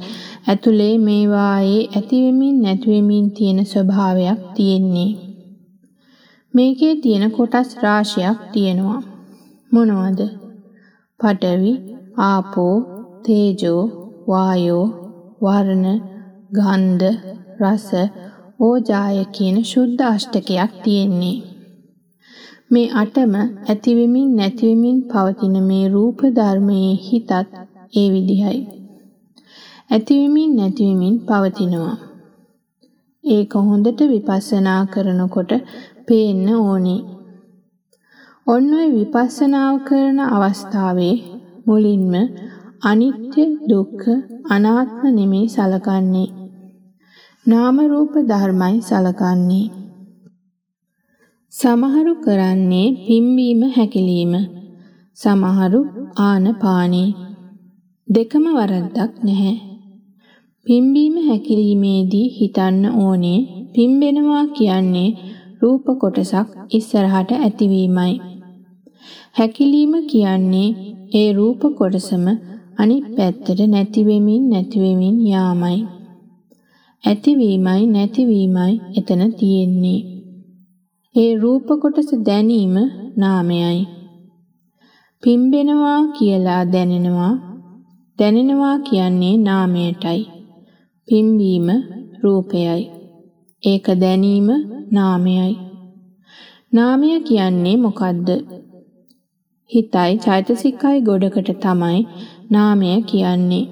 ඇතුලේ මේවායේ ඇති වෙමින් නැති වෙමින් තියෙන ස්වභාවයක් තියෙන්නේ. මේකේ තියෙන කොටස් රාශියක් තියෙනවා. මොනවද? පඨවි, ආපෝ, තේජෝ, වායෝ, වර්ණ, ගන්ධ, රස, ඕජාය කියන ශුද්ධ අෂ්ටකයක් තියෙන්නේ. මේ අටම ඇතිවෙමින් නැතිවෙමින් පවතින මේ රූප ධර්මයේ හිතත් ඒ විදිහයි. ඇතිවෙමින් නැතිවෙමින් පවතිනවා. ඒක හොඳට විපස්සනා කරනකොට පේන්න ඕනේ. ඔන්න ඔය විපස්සනාව කරන අවස්ථාවේ මුලින්ම අනිත්‍ය දුක්ඛ අනාත්ම නෙමේ සලකන්නේ. නාම රූප ධර්මයි සලකන්නේ. සමහරු කරන්නේ පිම්බීම හැකිලිම. සමහරු ආනපානේ. දෙකම වරද්දක් නැහැ. පිම්බීම හැකිලීමේදී හිතන්න ඕනේ පිම්බෙනවා කියන්නේ රූප කොටසක් ඉස්සරහට ඇතිවීමයි. හැකිලීම කියන්නේ ඒ රූප කොටසම අනිත් පැත්තට නැති වෙමින් නැති වෙමින් යාමයි. ඇතිවීමයි නැතිවීමයි එතන තියෙන්නේ. ඒ රූප කොටස දැනීම නාමයයි. පිම්බෙනවා කියලා දැනෙනවා දැනෙනවා කියන්නේ නාමයටයි. පිම්බීම රූපයයි. ඒක දැනීම නාමයයි. නාමය කියන්නේ මොකද්ද? හිතයි චෛතසිකයි ගොඩකට තමයි නාමය කියන්නේ.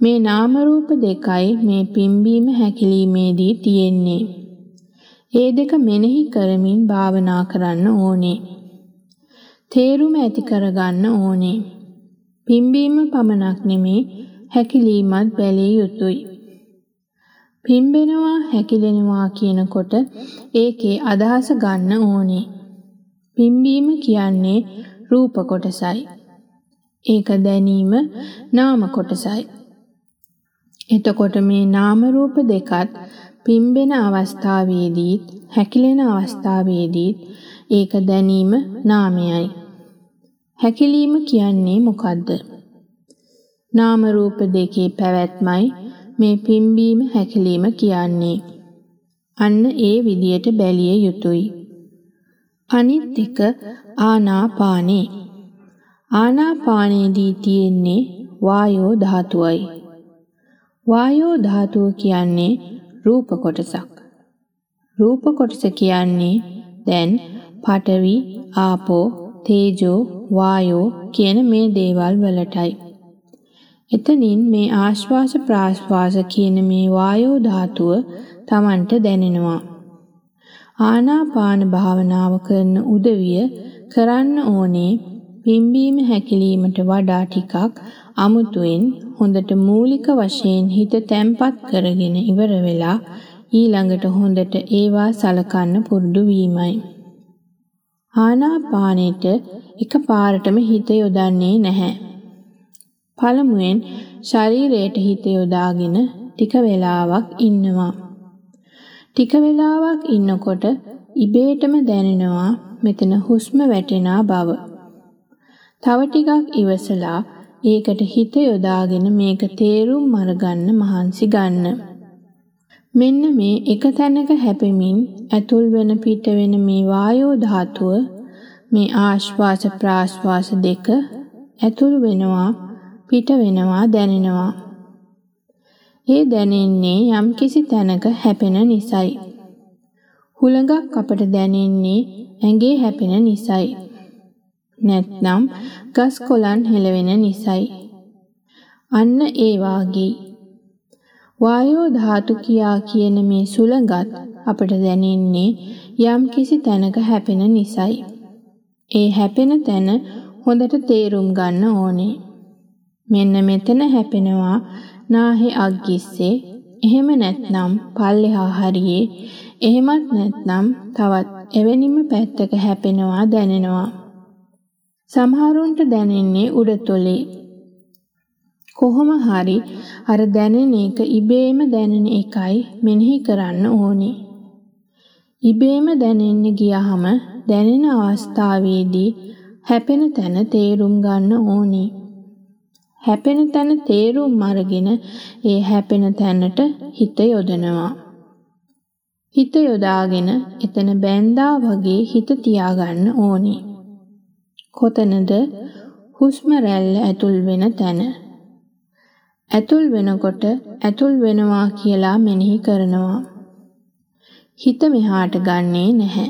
මේ නාම රූප දෙකයි මේ පිම්බීම හැකිලීමේදී තියෙන්නේ. ඒ දෙක මෙනෙහි කරමින් භාවනා කරන්න ඕනේ. තේරුම ඇති කරගන්න ඕනේ. පිම්බීම පමණක් නෙමේ හැකිලීමත් බැලිය යුතුයි. පිම්බෙනවා හැකිලෙනවා කියනකොට ඒකේ අදහස ගන්න ඕනේ. පිම්බීම කියන්නේ රූප කොටසයි. ඒක දැනීම නාම කොටසයි. එතකොට මේ නාම රූප දෙකත් පිම්බෙන අවස්ථාවේදීත් හැකිලෙන අවස්ථාවේදීත් ඒක දැනීම නාමයයි. හැකිලීම කියන්නේ මොකද්ද? නාම රූප දෙකේ පැවැත්මයි මේ පිම්බීම හැකිලීම කියන්නේ. අන්න ඒ විදියට බැලිය යුතුයි. අනිත් එක ආනාපානේ. ආනාපානේදී තියෙන්නේ වායෝ ධාතුවයි. වායෝ ධාතුව කියන්නේ රූප කොටසක්. රූප කොටස කියන්නේ දැන් පඨවි, ආපෝ, තේජෝ, වායෝ කියන මේ දේවල් වලටයි. එතනින් මේ ආශ්වාස ප්‍රාශ්වාස කියන මේ වායෝ ධාතුව Tamanට දැනෙනවා. ආනාපාන භාවනාව කරන උදවිය කරන්න ඕනේ පිම්බීම හැකිලීමට වඩා ටිකක් අමුතුවෙන් හොඳට මූලික වශයෙන් හිත තැම්පත් කරගෙන ඉවර වෙලා ඊළඟට හොඳට ඒවා සලකන්න පුරුදු වීමයි. ආනාපානෙට එකපාරටම හිත යොදන්නේ නැහැ. පළමුවෙන් ශරීරයට හිත යොදාගෙන ටික වෙලාවක් ඉන්නවා. ටික වෙලාවක් ඉන්නකොට ඉබේටම දැනෙනවා මෙතන හුස්ම වැටෙනා බව. තව ටිකක් ඉවසලා ඒකට හිත යොදාගෙන මේක තේරුම් අරගන්න මහන්සි ගන්න. මෙන්න මේ එක තැනක හැපෙමින් ඇතුල් වෙන පිට වෙන මේ වායෝ ධාතුව මේ ආශ්වාස ප්‍රාශ්වාස දෙක ඇතුල් වෙනවා පිට වෙනවා දැනෙනවා. ඒ දැනෙන්නේ යම්කිසි තැනක හැපෙන නිසයි. හුළඟක් අපට දැනෙන්නේ ඇඟේ හැපෙන නිසයි. නැත්නම් ගස් කොළන් හෙලවෙන නිසයි. අන්න ඒ වාගේ වායෝ ධාතු කියා කියන මේ සුළඟත් අපට දැනෙන්නේ යම්කිසි තැනක හැපෙන නිසයි. ඒ හැපෙන තැන හොඳට තේරුම් ගන්න ඕනේ. මෙන්න මෙතන හැපෙනවා නාහි අග්ගිස්සේ එහෙම නැත්නම් පල්ලෙහා හරියේ එහෙමත් නැත්නම් තවත් එවැනිම පැත්තක හැපෙනවා දැනෙනවා සමහරුන්ට දැනෙන්නේ උඩතොලේ කොහොම හරි අර දැනෙන එක ඉබේම දැනෙන එකයි මෙනෙහි කරන්න ඕනේ ඉබේම දැනෙන්න ගියහම දැනෙන අවස්ථාවේදී හැපෙන තැන තේරුම් ගන්න ඕනේ හැපෙන තැන තේරුම් අරගෙන ඒ හැපෙන තැනට හිත යොදනවා. හිත යොදාගෙන එතන බැඳා වගේ හිත තියාගන්න ඕනේ. කොතනද හුස්ම රැල්ල ඇතුල් වෙන තැන. ඇතුල් වෙනකොට ඇතුල් වෙනවා කියලා මෙනෙහි කරනවා. හිත මෙහාට ගන්නේ නැහැ.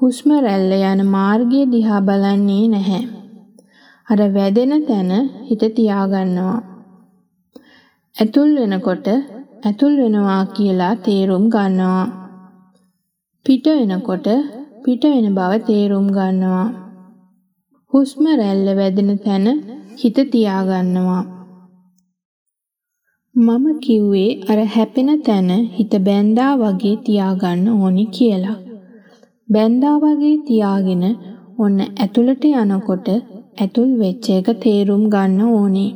හුස්ම රැල්ල යන මාර්ගය දිහා බලන්නේ නැහැ. අර වැදෙන තැන හිත තියාගන්නවා. ඇතුල් වෙනකොට ඇතුල් වෙනවා කියලා තේරුම් ගන්නවා. පිට වෙනකොට පිට වෙන බව තේරුම් ගන්නවා. හුස්ම රැල්ල වැදෙන තැන හිත තියාගන්නවා. මම කිව්වේ අර හැපෙන තැන හිත බැඳා වගේ තියාගන්න ඕනි කියලා. බැඳා වගේ තියාගෙන ඔන්න ඇතුළට යනකොට ඇතුල් වෙච්ච එක තේරුම් ගන්න ඕනේ.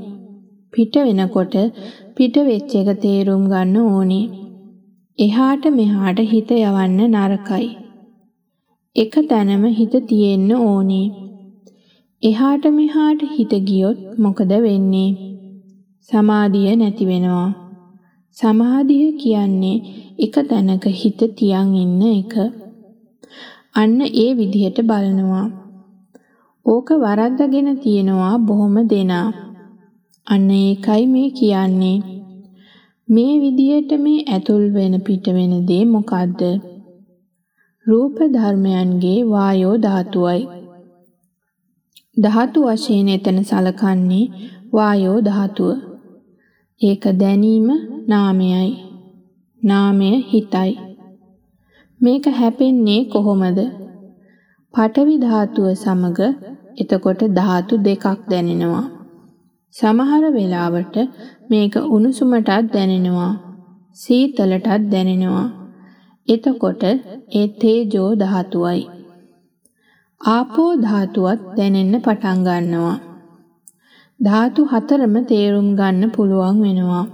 පිට වෙනකොට පිට වෙච්ච එක තේරුම් ගන්න ඕනේ. එහාට මෙහාට හිත යවන්න නරකයි. එක තැනම හිත තියෙන්න ඕනේ. එහාට මෙහාට හිත ගියොත් මොකද වෙන්නේ? සමාධිය නැති වෙනවා. සමාධිය කියන්නේ එක තැනක හිත තියන් ඉන්න එක. අන්න ඒ විදිහට බලනවා. ඕක වරද්දගෙන තියෙනවා බොහොම දෙනා. අන්න ඒකයි මේ කියන්නේ. මේ විදියට මේ ඇතුල් වෙන පිට වෙන දේ මොකද්ද? රූප ධර්මයන්ගේ වායෝ ධාතුවයි. ධාතු වශයෙන් එතන සලකන්නේ වායෝ ධාතුව. ඒක දැනීම නාමයයි. නාමය හිතයි. මේක හැපෙන්නේ කොහොමද? පඨවි ධාතුව සමග එතකොට ධාතු දෙකක් දැනෙනවා. සමහර වෙලාවට මේක උණුසුමටත් දැනෙනවා. සීතලටත් දැනෙනවා. එතකොට ඒ තේජෝ ධාතුවයි. ආපෝ ධාතුවත් දැනෙන්න පටන් ගන්නවා. ධාතු හතරම තේරුම් ගන්න පුළුවන් වෙනවා.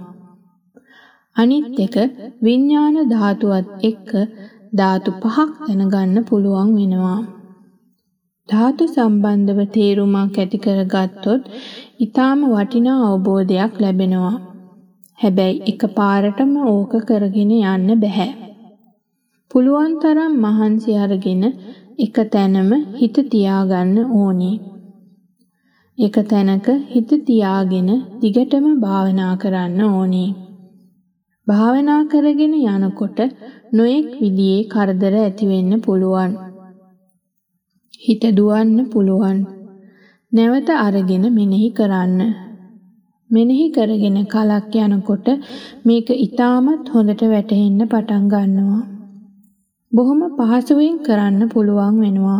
අනිත් එක විඥාන ධාතුවත් එක්ක ධාතු පහක් දැනගන්න පුළුවන් වෙනවා. ධාතු සම්බන්ධව තේරුමක් ඇති කරගත්තොත් ඊටාම වටිනා අවබෝධයක් ලැබෙනවා. හැබැයි එකපාරටම ඕක කරගෙන යන්න බෑ. පුළුවන් තරම් මහන්සි අරගෙන එක තැනම හිත තියාගන්න ඕනේ. එක තැනක හිත තියාගෙන දිගටම භාවනා කරන්න ඕනේ. භාවනා කරගෙන යනකොට නොඑක් විදිහේ කරදර ඇති වෙන්න පුළුවන්. හිත දුවන්න පුළුවන්. නැවත අරගෙන මෙනෙහි කරන්න. මෙනෙහි කරගෙන කලක් යනකොට මේක ඊටමත් හොඳට වැටහෙන්න පටන් ගන්නවා. බොහොම පහසුවෙන් කරන්න පුළුවන් වෙනවා.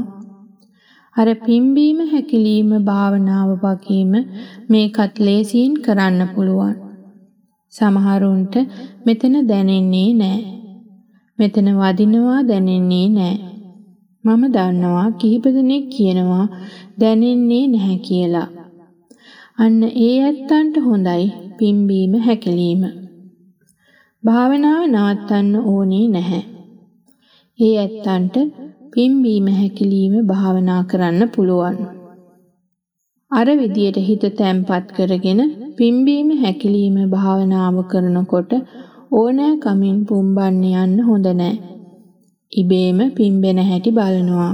අර පිම්බීම හැකිලිම භාවනාව වගේම මේකත් ලේසියෙන් කරන්න පුළුවන්. සමහරුන්ට මෙතන දැනෙන්නේ නැහැ. මෙතන වදිනවා දැනෙන්නේ නැහැ. මම දන්නවා කිහිප දෙනෙක් කියනවා දැනෙන්නේ නැහැ කියලා. අන්න ඒ ඇත්තන්ට හොඳයි පිම්බීම හැකිලිම. භාවනාව නවත්තන්න ඕනේ නැහැ. ඒ ඇත්තන්ට පිම්බීම හැකිලිම භාවනා කරන්න පුළුවන්. අර විදියට හිත තැම්පත් කරගෙන පිම්බීම හැකිලිම භාවනාව කරනකොට ඕනෑ කමින් පුම්බන්න යන්න හොඳ නෑ. ඉබේම පිම්බෙන හැටි බලනවා.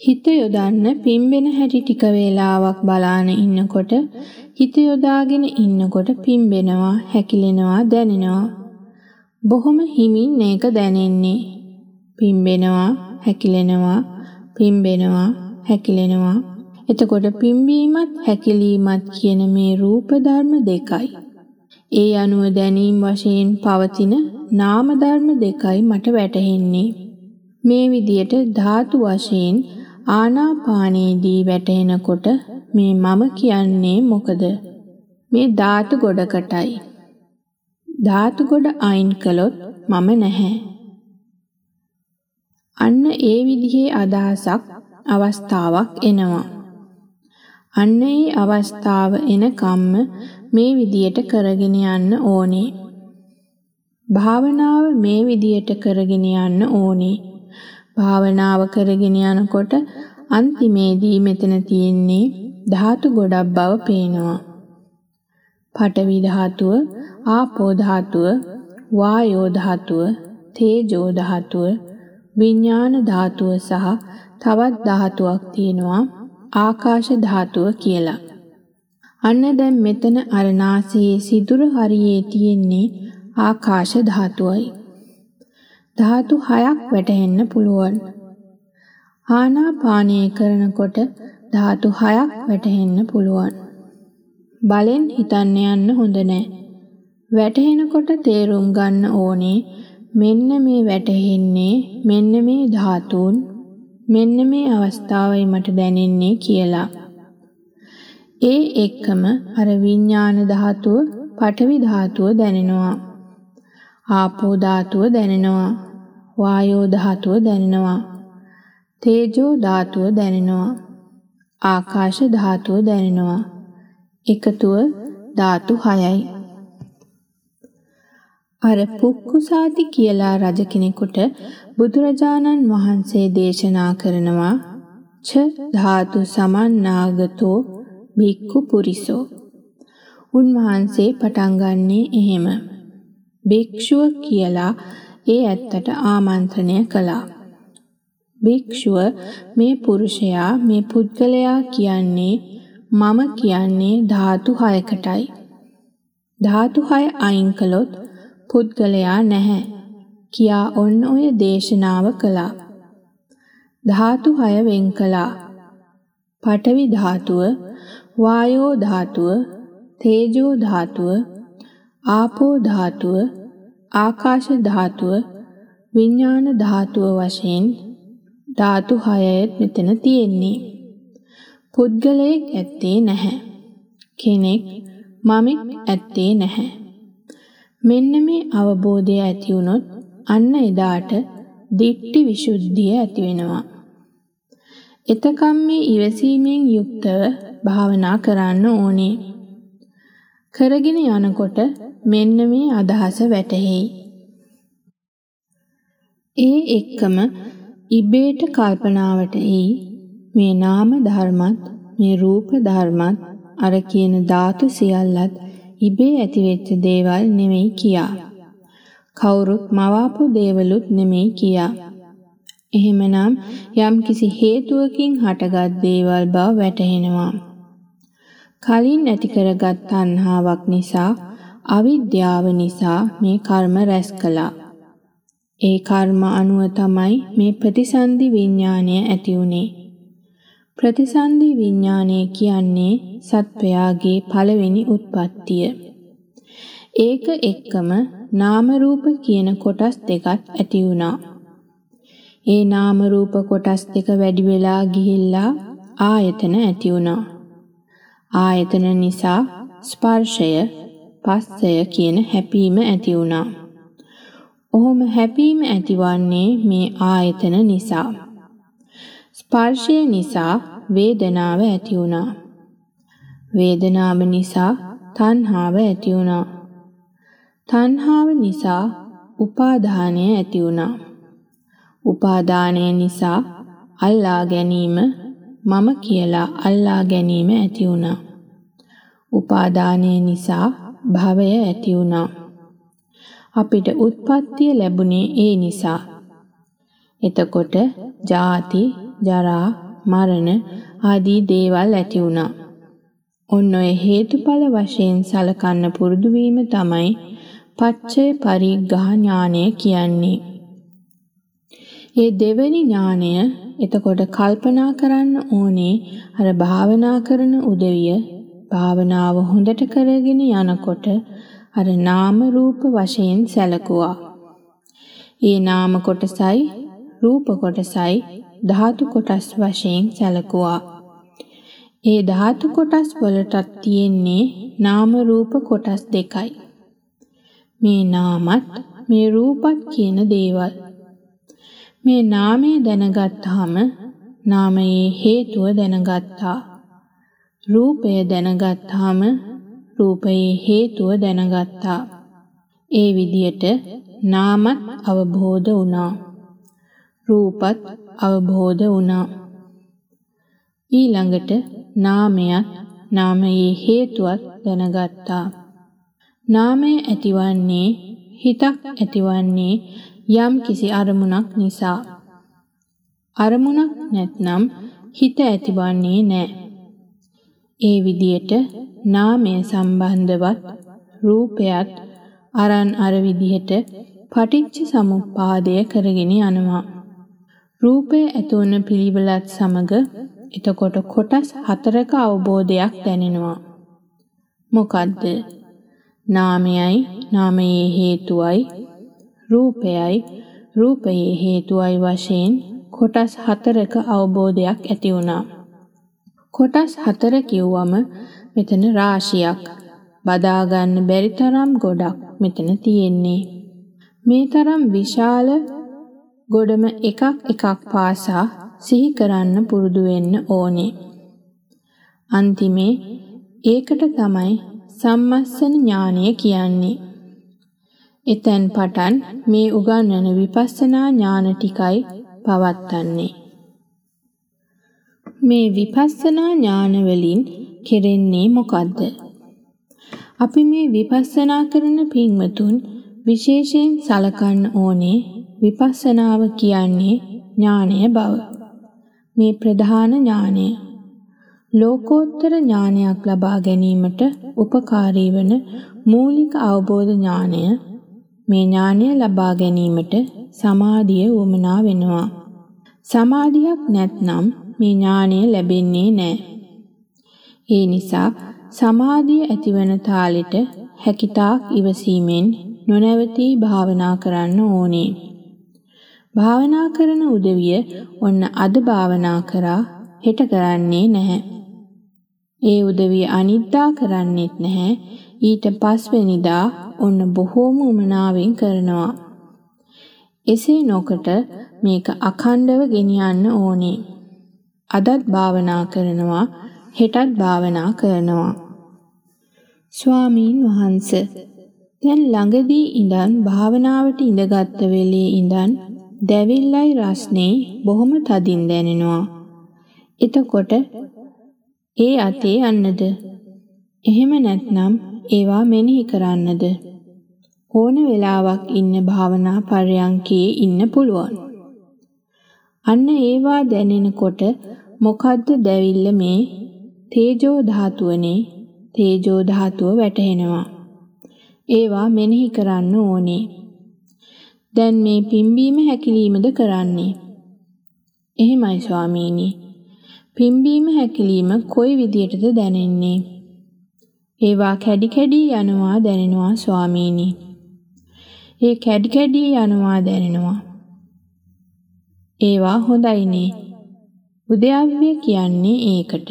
හිත යොදන්න පිම්බෙන හැටි ටික වේලාවක් බලාන ඉන්නකොට හිත යොදාගෙන ඉන්නකොට පිම්බෙනවා හැකිලෙනවා දැනෙනවා. බොහොම හිමින් මේක දැනෙන්නේ. පිම්බෙනවා හැකිලෙනවා පිම්බෙනවා හැකිලෙනවා එතකොට පිම්බීමත් හැකිලීමත් කියන මේ රූප ධර්ම දෙකයි. ඒ අනුව දැනීම වශයෙන් පවතින නාම ධර්ම දෙකයි මට වැටහෙන්නේ. මේ විදියට ධාතු වශයෙන් ආනාපානයේදී වැටෙනකොට මේ මම කියන්නේ මොකද? මේ ධාතු ගොඩකටයි. ධාතු ගොඩ අයින් කළොත් මම නැහැ. අන්න ඒ විදිහේ අදහසක් අවස්ථාවක් එනවා. අන්න ඒ අවස්ථාව එනකම්ම මේ විදියට කරගෙන යන්න ඕනේ. භාවනාව මේ විදියට කරගෙන යන්න ඕනේ. භාවනාව කරගෙන යනකොට අන්තිමේදී මෙතන තියෙන්නේ ධාතු ගොඩක් බව පේනවා. පඨවි ධාතුව, ආපෝ ධාතුව, වායෝ ධාතුව, තේජෝ ධාතුව, විඥාන ධාතුව සහ තවත් ධාතුවක් තියෙනවා ආකාශ ධාතුව කියලා. අන්න දැන් මෙතන අර නාසයේ සිදුරු හරියේ තියෙන්නේ ආකාශ ධාතුවයි. ධාතු හයක් වැටෙන්න පුළුවන්. ආනාපානය කරනකොට ධාතු හයක් වැටෙන්න පුළුවන්. බලෙන් හිතන්න යන්න හොඳ නෑ. වැටෙනකොට තේරුම් ගන්න ඕනේ මෙන්න මේ වැටෙන්නේ මෙන්න මේ ධාතුන් මෙන්න මේ අවස්ථාවයි මට දැනෙන්නේ කියලා. ඒ එක්කම අර විඥාන ධාතුව, පඨවි ධාතුව දැනෙනවා. ආපෝ ධාතුව දැනෙනවා. වායෝ ධාතුව දැනෙනවා. තේජෝ ධාතුව දැනෙනවා. ආකාශ ධාතුව දැනෙනවා. එකතුව ධාතු 6යි. අර පුක්කුසාති කියලා රජ කෙනෙකුට බුදුරජාණන් වහන්සේ දේශනා කරනවා ච ධාතු සමන්නාගතෝ භික්ඛු පුරිසෝ. උන්වහන්සේ පටන් ගන්නේ එහෙම. භික්ෂුව කියලා ඒ ඇත්තට ආමන්ත්‍රණය කළා. භික්ෂුව මේ පුරුෂයා මේ පුද්ගලයා කියන්නේ මම කියන්නේ ධාතු 6කටයි ධාතු 6 අයින් කළොත් පුද්ගලයා නැහැ කියා ඔන්න ඔය දේශනාව කළා. ධාතු හය වෙන් කළා. පඨවි ධාතුව, වායෝ ධාතුව, තේජෝ ධාතුව, ආපෝ ධාතුව, ආකාශ ධාතුව, විඥාන ධාතුව වශයෙන් ධාතු හයත් මෙතන තියෙන්නේ. පුද්ගලයෙක් ඇත්තේ නැහැ. කෙනෙක් මමෙක් ඇත්තේ නැහැ. මෙන්න මේ අවබෝධය ඇති වුණොත් අන්න එදාට දිට්ටි විසුද්ධිය ඇති වෙනවා. එතකම් මේ ඉවසීමෙන් යුක්තව භාවනා කරන්න ඕනේ. කරගෙන යනකොට මෙන්න මේ අදහස වැටහෙයි. ඒ එක්කම ඉබේට කල්පනාවට එයි මේ නාම ධර්මත් මේ රූප ධර්මත් අර කියන ධාතු සියල්ලත් ඉබේ ඇතිවෙච්ච දේවල් නෙමෙයි කියා. කවුරුත් මවාපු දේවලුත් නෙමෙයි කියා. එහෙමනම් යම් කිසි හේතුවකින් හටගත් දේවල් බව වැටහෙනවා. කලින් ඇති කරගත් තණ්හාවක් නිසා අවිද්‍යාව නිසා මේ කර්ම රැස් කළා. ඒ කර්ම අනුව තමයි මේ ප්‍රතිසන්දි විඥාණය ඇති වුනේ. ප්‍රතිසන්දි විඥානය කියන්නේ සත්වයාගේ පළවෙනි උත්පත්තිය. ඒක එක්කම නාම රූප කියන කොටස් දෙකක් ඇති වුණා. ඒ නාම රූප කොටස් දෙක වැඩි වෙලා ගිහිල්ලා ආයතන ඇති වුණා. ආයතන නිසා ස්පර්ශය, පස්සය කියන හැපීම ඇති වුණා. ඔහොම හැපීම ඇතිවන්නේ මේ ආයතන නිසා. ස්පර්ශය නිසා වේදනාව ඇති වුණා. වේදනාව නිසා තණ්හාව ඇති වුණා. තණ්හාව නිසා උපාදානය ඇති වුණා. උපාදානය නිසා අල්ලා ගැනීම මම කියලා අල්ලා ගැනීම ඇති වුණා. උපාදානය නිසා භවය ඇති වුණා. අපිට උත්පත්තිය ලැබුණේ ඒ නිසා. එතකොට ජාති, ජරා, මරණ ආදී දේවල් ඇති වුණා. ඔන්න ඔය හේතුඵල වශයෙන් සලකන්න පුරුදු වීම තමයි පච්චය පරිග්ඝා ඥානය කියන්නේ. ඒ දෙවෙනි ඥානය එතකොට කල්පනා කරන්න ඕනේ අර භාවනා කරන උදවිය භාවනාව හොඳට කරගෙන යනකොට අර නාම රූප වශයෙන් සැලකුවා. ඒ නාම කොටසයි රූප කොටසයි ධාතු කොටස් වශයෙන් සැලකුවා. ඒ ධාතු කොටස් වලටත් තියෙන්නේ නාම රූප කොටස් දෙකයි. මේ නාමත් මේ රූපත් කියන දේවල්. මේ නාමය දැනගත්තාම නාමයේ හේතුව දැනගත්තා. රූපය දැනගත්තාම රූපයේ හේතුව දැනගත්තා. ඒ විදියට නාමත් අවබෝධ වුණා. රූපත් අවබෝධ වුණා. ඊළඟට නාමයත් නාමයේ හේතුවත් දැනගත්තා. නාමය ඇතිවන්නේ හිතක් ඇතිවන්නේ යම් කිසි අරමුණක් නිසා. අරමුණක් නැත්නම් හිත ඇතිවන්නේ නැහැ. ඒ විදියට නාමය සම්බන්ධවත් රූපයත් අරන් අර විදිහට පටිච්ච සමුප්පාදය කරගෙන යනවා. රූපය ඇතුවන පිළිවෙලත් සමග එතකොට කොටස් හතරක අවබෝධයක් දැනෙනවා. මොකද්ද? නාමයයි නාමයේ හේතුවයි රූපයයි රූපයේ හේතුවයි වශයෙන් කොටස් හතරක අවබෝධයක් ඇති වුණා. කොටස් හතර කිව්වම මෙතන රාශියක් බදා ගන්න බැරි තරම් ගොඩක් මෙතන තියෙන්නේ. මේ තරම් විශාල ගොඩම එකක් එකක් පාසා සිහි කරන්න පුරුදු වෙන්න ඕනේ. අන්තිමේ ඒකට තමයි සම්මස්සන ඥානය කියන්නේ. එතෙන් පටන් මේ උගන්වන විපස්සනා ඥාන ටිකයි පවත්න්නේ. මේ විපස්සනා ඥාන වලින් කෙරෙන්නේ මොකද්ද? අපි මේ විපස්සනා කරන පින්වතුන් විශේෂයෙන් සලකන්න ඕනේ විපස්සනාව කියන්නේ ඥානය බව. මේ ප්‍රධාන ඥානය ලෝකෝත්තර ඥානයක් ලබා ගැනීමට උපකාරී වන මූලික අවබෝධ ඥානය මේ ඥානය ලබා ගැනීමට සමාධිය වමනා වෙනවා. සමාධියක් නැත්නම් මේ ඥානය ලැබෙන්නේ නැහැ. ඒ නිසා සමාධිය ඇතිවන තාලෙට හැකිතාක් ඉවසීමෙන් නොනැවතී භාවනා කරන්න ඕනේ. භාවනා කරන උදවිය ඔන්න අද භාවනා කරා හෙට කරන්නේ නැහැ. ඒ උදවිය අනිද්දා කරන්නෙත් නැහැ. ඊට පස්වෙනිදා ඔන්න බොහෝම උමනාවෙන් කරනවා. එසේ නොකොට මේක අඛණ්ඩව ගෙනියන්න ඕනේ. අදත් භාවනා කරනවා, හෙටත් භාවනා කරනවා. ස්වාමීන් වහන්සේ දැන් ළඟදී ඉඳන් භාවනාවට ඉඳගත්ත වෙලේ ඉඳන් දැවිල්ලයි රස්නේ බොහොම තදින් දැනෙනවා. එතකොට ඒ අතේ යන්නද? එහෙම නැත්නම් ඒවා මෙනෙහි කරන්නද? ඕන වෙලාවක් ඉන්න භාවනා පර්යංකයේ ඉන්න පුළුවන්. අන්න ඒවා දැනෙනකොට මොකද්ද දැවිල්ල මේ තේජෝ ධාතුවනේ තේජෝ ධාතුව වැටහෙනවා. ඒවා මෙනෙහි කරන්න ඕනේ. දැන් මේ පිම්බීම හැකිලීමද කරන්නේ. එහෙමයි ස්වාමීනි. පිම්බීම හැකිලිම කොයි විදියටද දැනෙන්නේ? ඒවා කැඩි කැඩි යනවා දැනෙනවා ස්වාමීනි. ඒ කැඩි කැඩි යනවා දැනෙනවා. ඒවා හොඳයිනේ. උද්‍යව්‍ය කියන්නේ ඒකට.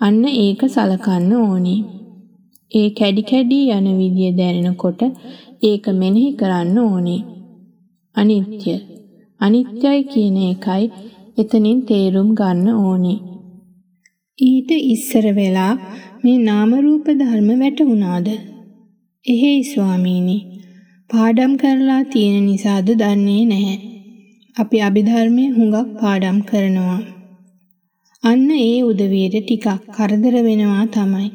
අන්න ඒක සලකන්න ඕනේ. ඒ කැඩි කැඩි යන විදිය දැනෙනකොට ඒක මෙනෙහි කරන්න ඕනේ. අනිත්‍ය. අනිත්‍යයි කියන එකයි එතනින් තේරුම් ගන්න ඕනේ. ඊට ඉස්සර වෙලා මේ නාම රූප ධර්ම වැටුණාද? එහෙයි ස්වාමීනි. පාඩම් කරලා තියෙන නිසාද දන්නේ නැහැ. අපි අභිධර්මයේ හුඟක් පාඩම් කරනවා. අන්න ඒ උදවියට ටිකක් කරදර වෙනවා තමයි.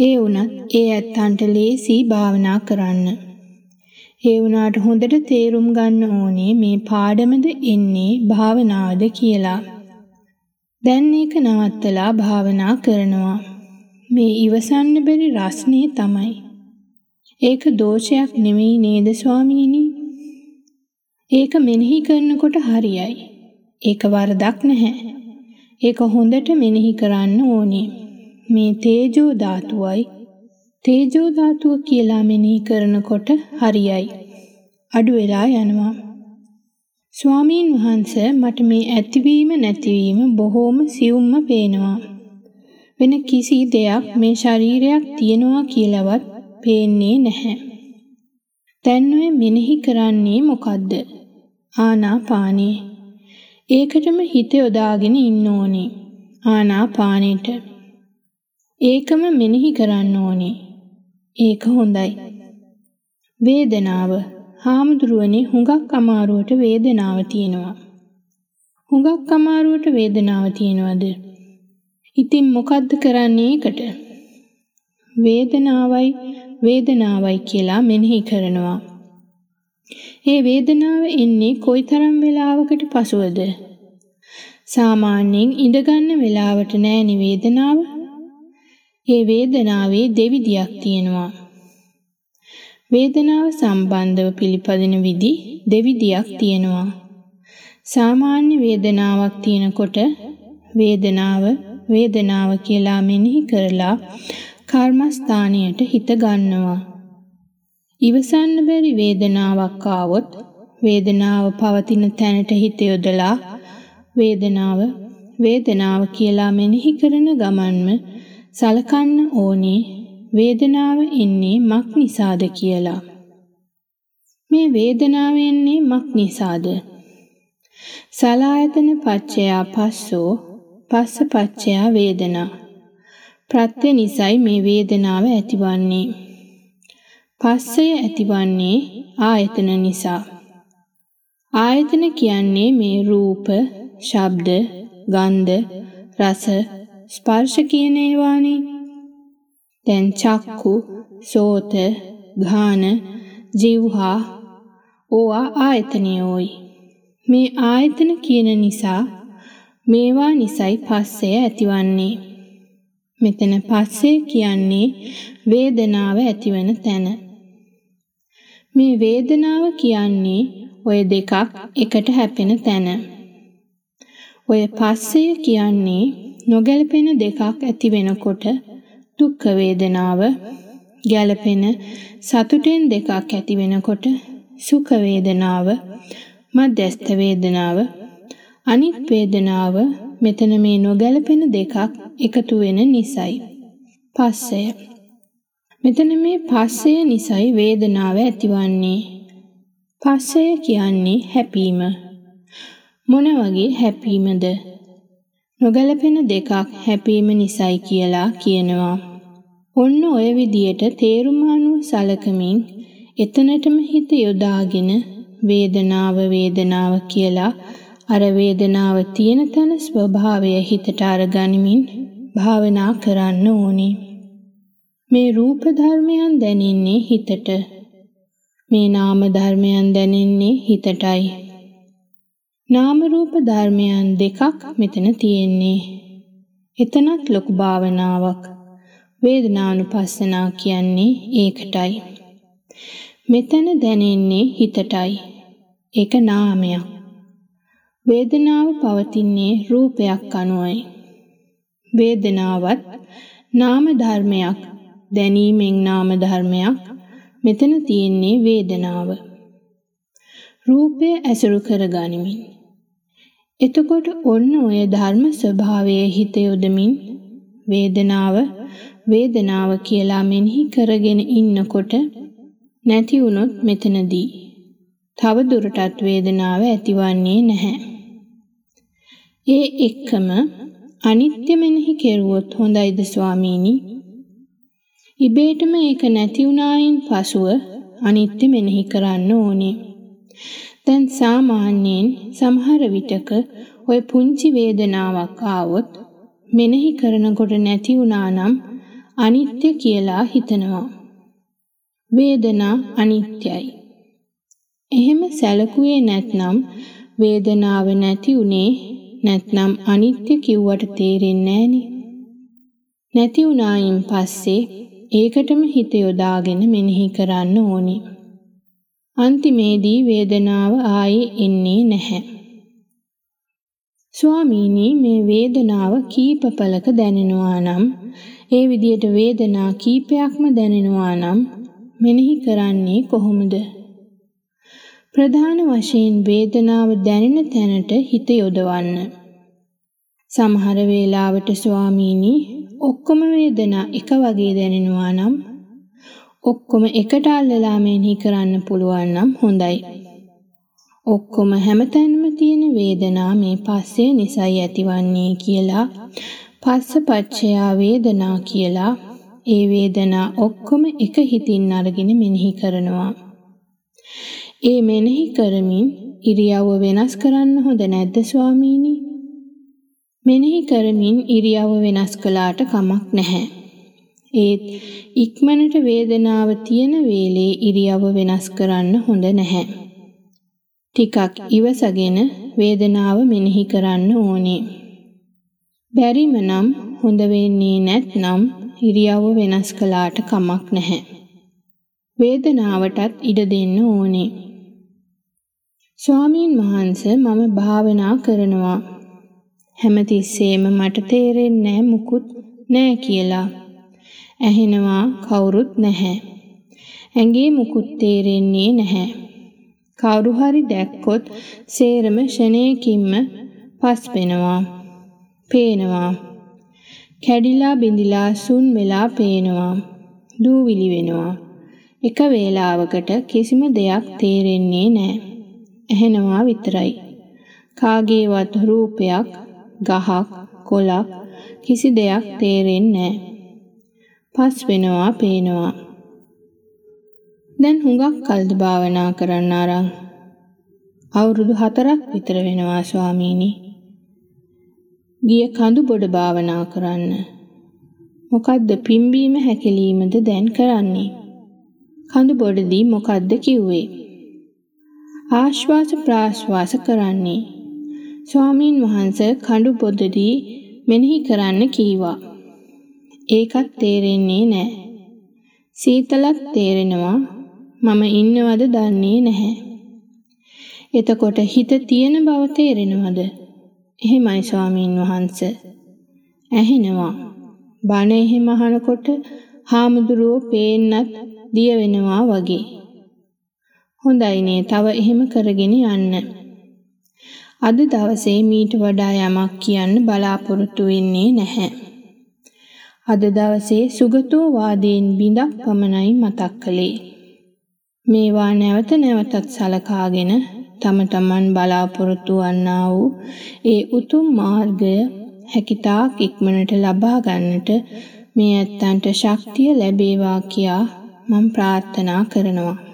ඒ වුණත් ඒ ඇත්තන්ට ලේසි භාවනා කරන්න. ඒ වුණාට හොඳට තේරුම් ගන්න ඕනේ මේ පාඩමද එන්නේ භාවනාවද කියලා. දැන් ඒක නවත්තලා භාවනා කරනවා. මේ ඉවසන්න බැරි රස්නේ තමයි. ඒක දෝෂයක් නෙමෙයි නේද ස්වාමීනි? ඒක මෙනෙහි කරනකොට හරියයි. ඒක වරදක් නැහැ. ඒක හොඳට මෙනෙහි කරන්න ඕනේ. මේ තේජෝ ධාතුවයි තේජෝ ධාතුව කියලා මෙනෙහි කරනකොට හරියයි. අඩු වෙලා යනවා. ස්වාමීන් වහන්සේ මට මේ ඇතිවීම නැතිවීම බොහෝම සියුම්ම පේනවා. වෙන කිසි දෙයක් මේ ශරීරයක් තියෙනවා කියලාවත් පේන්නේ නැහැ. දැන් ඔය මෙනෙහි කරන්නේ මොකද්ද? ආනාපානේ. ඒකටම හිත යොදාගෙන ඉන්න ඕනේ. ආනාපානෙට. ඒකම මෙනෙහි කරන්න ඕනේ. ඒක හොඳයි. වේදනාව. හාමුදුරුවනේ හුඟක් අමාරුවට වේදනාව තියෙනවා. හුඟක් අමාරුවට වේදනාව තියෙනවද? ඉතින් මොකද්ද කරන්නේ ඒකට? වේදනාවයි වේදනාවයි කියලා මෙනෙහි කරනවා. ඒ වේදනාව එන්නේ කොයිතරම් වෙලාවකට පසුවද? සාමාන්‍යයෙන් ඉඳගන්න වෙලාවට නෑනේ වේදනාව. ඒ වේදනාවේ දෙවිදියක් තියෙනවා. වේදනාව සම්බන්ධව පිළිපදින විදි දෙවිදියක් තියෙනවා. සාමාන්‍ය වේදනාවක් තියෙනකොට වේදනාව වේදනාව කියලා මෙනෙහි කරලා කර්මස්ථානයට හිත ගන්නවා. ඉවසන්න බැරි වේදනාවක් ආවොත් වේදනාව පවතින තැනට හිත යොදලා වේදනාව වේදනාව කියලා මෙනෙහි කරන ගමන්ම සලකන්න ඕනේ වේදනාව එන්නේ මක් නිසාද කියලා. මේ වේදනාව එන්නේ මක් නිසාද? සලායතන පච්චයා පස්සෝ පස්ස පච්චයා වේදනා. ප්‍රත්‍ය නිසයි මේ වේදනාව ඇතිවන්නේ. පස්සය ඇතිවන්නේ ආයතන නිසා. ආයතන කියන්නේ මේ රූප, ශබ්ද, ගන්ධ, රස, ස්පර්ශ කියන ඒවානේ. දැන් චක්කු, සෝත, ඝාන, જીවහා ඕවා ආයතනියෝයි. මේ ආයතන කියන නිසා මේවා නිසයි පස්සය ඇතිවන්නේ. මෙතන පස්සේ කියන්නේ වේදනාව ඇතිවන තැන. මේ වේදනාව කියන්නේ ඔය දෙකක් එකට හැපෙන තැන. ඔය පස්සය කියන්නේ නොගැලපෙන දෙකක් ඇති වෙනකොට දුක්ඛ වේදනාව ගැලපෙන සතුටෙන් දෙකක් ඇති වෙනකොට සුඛ වේදනාව මධ්‍යස්ථ වේදනාව අනිත් වේදනාව මෙතන මේ නොගැලපෙන දෙකක් එකතු වෙන නිසයි පස්සය මෙතන මේ පස්සය නිසයි වේදනාව ඇතිවන්නේ. පස්සය කියන්නේ හැපීම. මොන වගේ හැපීමද? නොගැලපෙන දෙකක් හැපීම නිසයි කියලා කියනවා. ඔන්න ඔය විදියට තේරුම අනුව සලකමින් එතනටම හිත යොදාගෙන වේදනාව වේදනාව කියලා අර වේදනාව තියෙන තැන ස්වභාවය හිතට අරගනිමින් භාවනා කරන්න ඕනේ. මේ රූප ධර්මයන් දැනෙන්නේ හිතට. මේ නාම ධර්මයන් දැනෙන්නේ හිතටයි. නාම රූප ධර්මයන් දෙකක් මෙතන තියෙන්නේ. එතනත් ලොකු භාවනාවක්. වේදනානුපස්සනා කියන්නේ ඒකටයි. මෙතන දැනෙන්නේ හිතටයි. ඒක නාමයක්. වේදනාව පවතින්නේ රූපයක් අනුවයි. වේදනාවත් නාම ධර්මයක් දැනීමෙන් නාම ධර්මයක් මෙතන තියෙන්නේ වේදනාව. රූපය ඇසුරු කරගනිමින්. එතකොට ඔන්න ඔය ධර්ම ස්වභාවයේ හිත යොදමින් වේදනාව වේදනාව කියලා මෙනෙහි කරගෙන ඉන්නකොට නැති වුනොත් මෙතනදී තව දුරටත් වේදනාව ඇතිවන්නේ නැහැ. ඒ එක්කම අනිත්‍ය මෙනෙහි කෙරුවොත් හොඳයිද ස්වාමීනි? ඉබේටම ඒක නැති වුණායින් පසුව අනිත්‍ය මෙනෙහි කරන්න ඕනේ. දැන් සාමාන්‍යයෙන් සමහර විටක ওই පුංචි වේදනාවක් ආවොත් මෙනෙහි කරනකොට නැති වුණා නම් අනිත්‍ය කියලා හිතනවා. වේදනා අනිත්‍යයි. එහෙම සැලකුවේ නැත්නම් වේදනාව නැති උනේ නැත්නම් අනිත්‍ය කිව්වට තේරෙන්නේ නැහනේ. නැති වුණායින් පස්සේ ඒකටම හිත යොදාගෙන මෙනෙහි කරන්න ඕනි. අන්තිමේදී වේදනාව ආයේ එන්නේ නැහැ. ස්වාමීනි මේ වේදනාව කීප පළක දැනෙනවා නම් ඒ විදියට වේදනා කීපයක්ම දැනෙනවා නම් මෙනෙහි කරන්නේ කොහොමද? ප්‍රධාන වශයෙන් වේදනාව දැනෙන තැනට හිත යොදවන්න. සමහර වෙලාවට ස්වාමීනි ඔක්කොම වේදනා එක වගේ දැනෙනවා නම් ඔක්කොම එකට අල්ලලා මෙනෙහි කරන්න පුළුවන් නම් හොඳයි. ඔක්කොම හැමතැනම තියෙන වේදනා මේ පස්සේ නිසයි ඇතිවන්නේ කියලා පස්සපච්චයා වේදනා කියලා ඒ වේදනා ඔක්කොම එක හිතින් අරගෙන මෙනෙහි කරනවා. ඒ මෙනෙහි කරමින් ඉරියව්ව වෙනස් කරන්න හොඳ නැද්ද ස්වාමීනි? මෙනෙහි කරමින් ඉරියව්ව වෙනස් කළාට කමක් නැහැ. ඒත් ඉක්මනට වේදනාව තියෙන වේලේ ඉරියව්ව වෙනස් කරන්න හොඳ නැහැ. ටිකක් ඉවසගෙන වේදනාව මෙනෙහි කරන්න ඕනේ. බැරිම නම් හොඳ වෙන්නේ නැත්නම් ඉරියව්ව වෙනස් කළාට කමක් නැහැ. වේදනාවටත් ඉඩ දෙන්න ඕනේ. ස්වාමීන් වහන්සේ මම භාවනා කරනවා. හැමතිස්සෙම මට තේරෙන්නේ මුකුත් නෑ කියලා. ඇහෙනවා කවුරුත් නැහැ. ඇඟේ මුකුත් තේරෙන්නේ නැහැ. කවුරු හරි දැක්කොත් සේරම ෂණේකින්ම පස් වෙනවා. පේනවා. කැඩිලා බිඳිලා සුන් වෙලා පේනවා. දූවිලි වෙනවා. එක වේලාවකට කිසිම දෙයක් තේරෙන්නේ නැහැ. ඇහෙනවා විතරයි. කාගේවත් රූපයක්, ගහක්, කොළක් කිසි දෙයක් තේරෙන්නේ නැහැ. පස් වෙනවා, පේනවා. දැන් හුඟක් කල්ද භාවනා කරන්න ආරං. අවුරුදු 4ක් විතර වෙනවා ස්වාමීනි. ගිය කඳු බොඩ භාවනා කරන්න. මොකද්ද පිම්බීම හැකිලීමද දැන් කරන්නේ? කඳු බොඩදී මොකද්ද කිව්වේ? ආශ්වාස ප්‍රාශ්වාස කරන්නේ. ස්වාමීන් වහන්සේ කඳු බොඩදී මෙනෙහි කරන්න කීවා. ඒකත් තේරෙන්නේ නැහැ. සීතලක් තේරෙනවා මම ඉන්නවද දන්නේ නැහැ. එතකොට හිත තියෙන බව තේරෙනවද? එහෙමයි ස්වාමීන් වහන්සේ. ඇහෙනවා. බණ එහෙම අහනකොට හාමුදුරුවෝ පේන්නත් දිය වෙනවා වගේ. හොඳයිනේ තව එහෙම කරගෙන යන්න. අද දවසේ මීට වඩා යමක් කියන්න බලාපොරොත්තු වෙන්නේ නැහැ. අද දවසේ සුගතෝ වාදයෙන් බිඳක් පමණයි මතක් කළේ. මේවා නැවත නැවතත් සලකාගෙන තම තමන් බලාපොරොත්තු වන්නා වූ ඒ උතුම් මාර්ගය හැකිතාක් ඉක්මනට ලබා ගන්නට මේ ඇත්තන්ට ශක්තිය ලැබේවා කියා මම ප්‍රාර්ථනා කරනවා.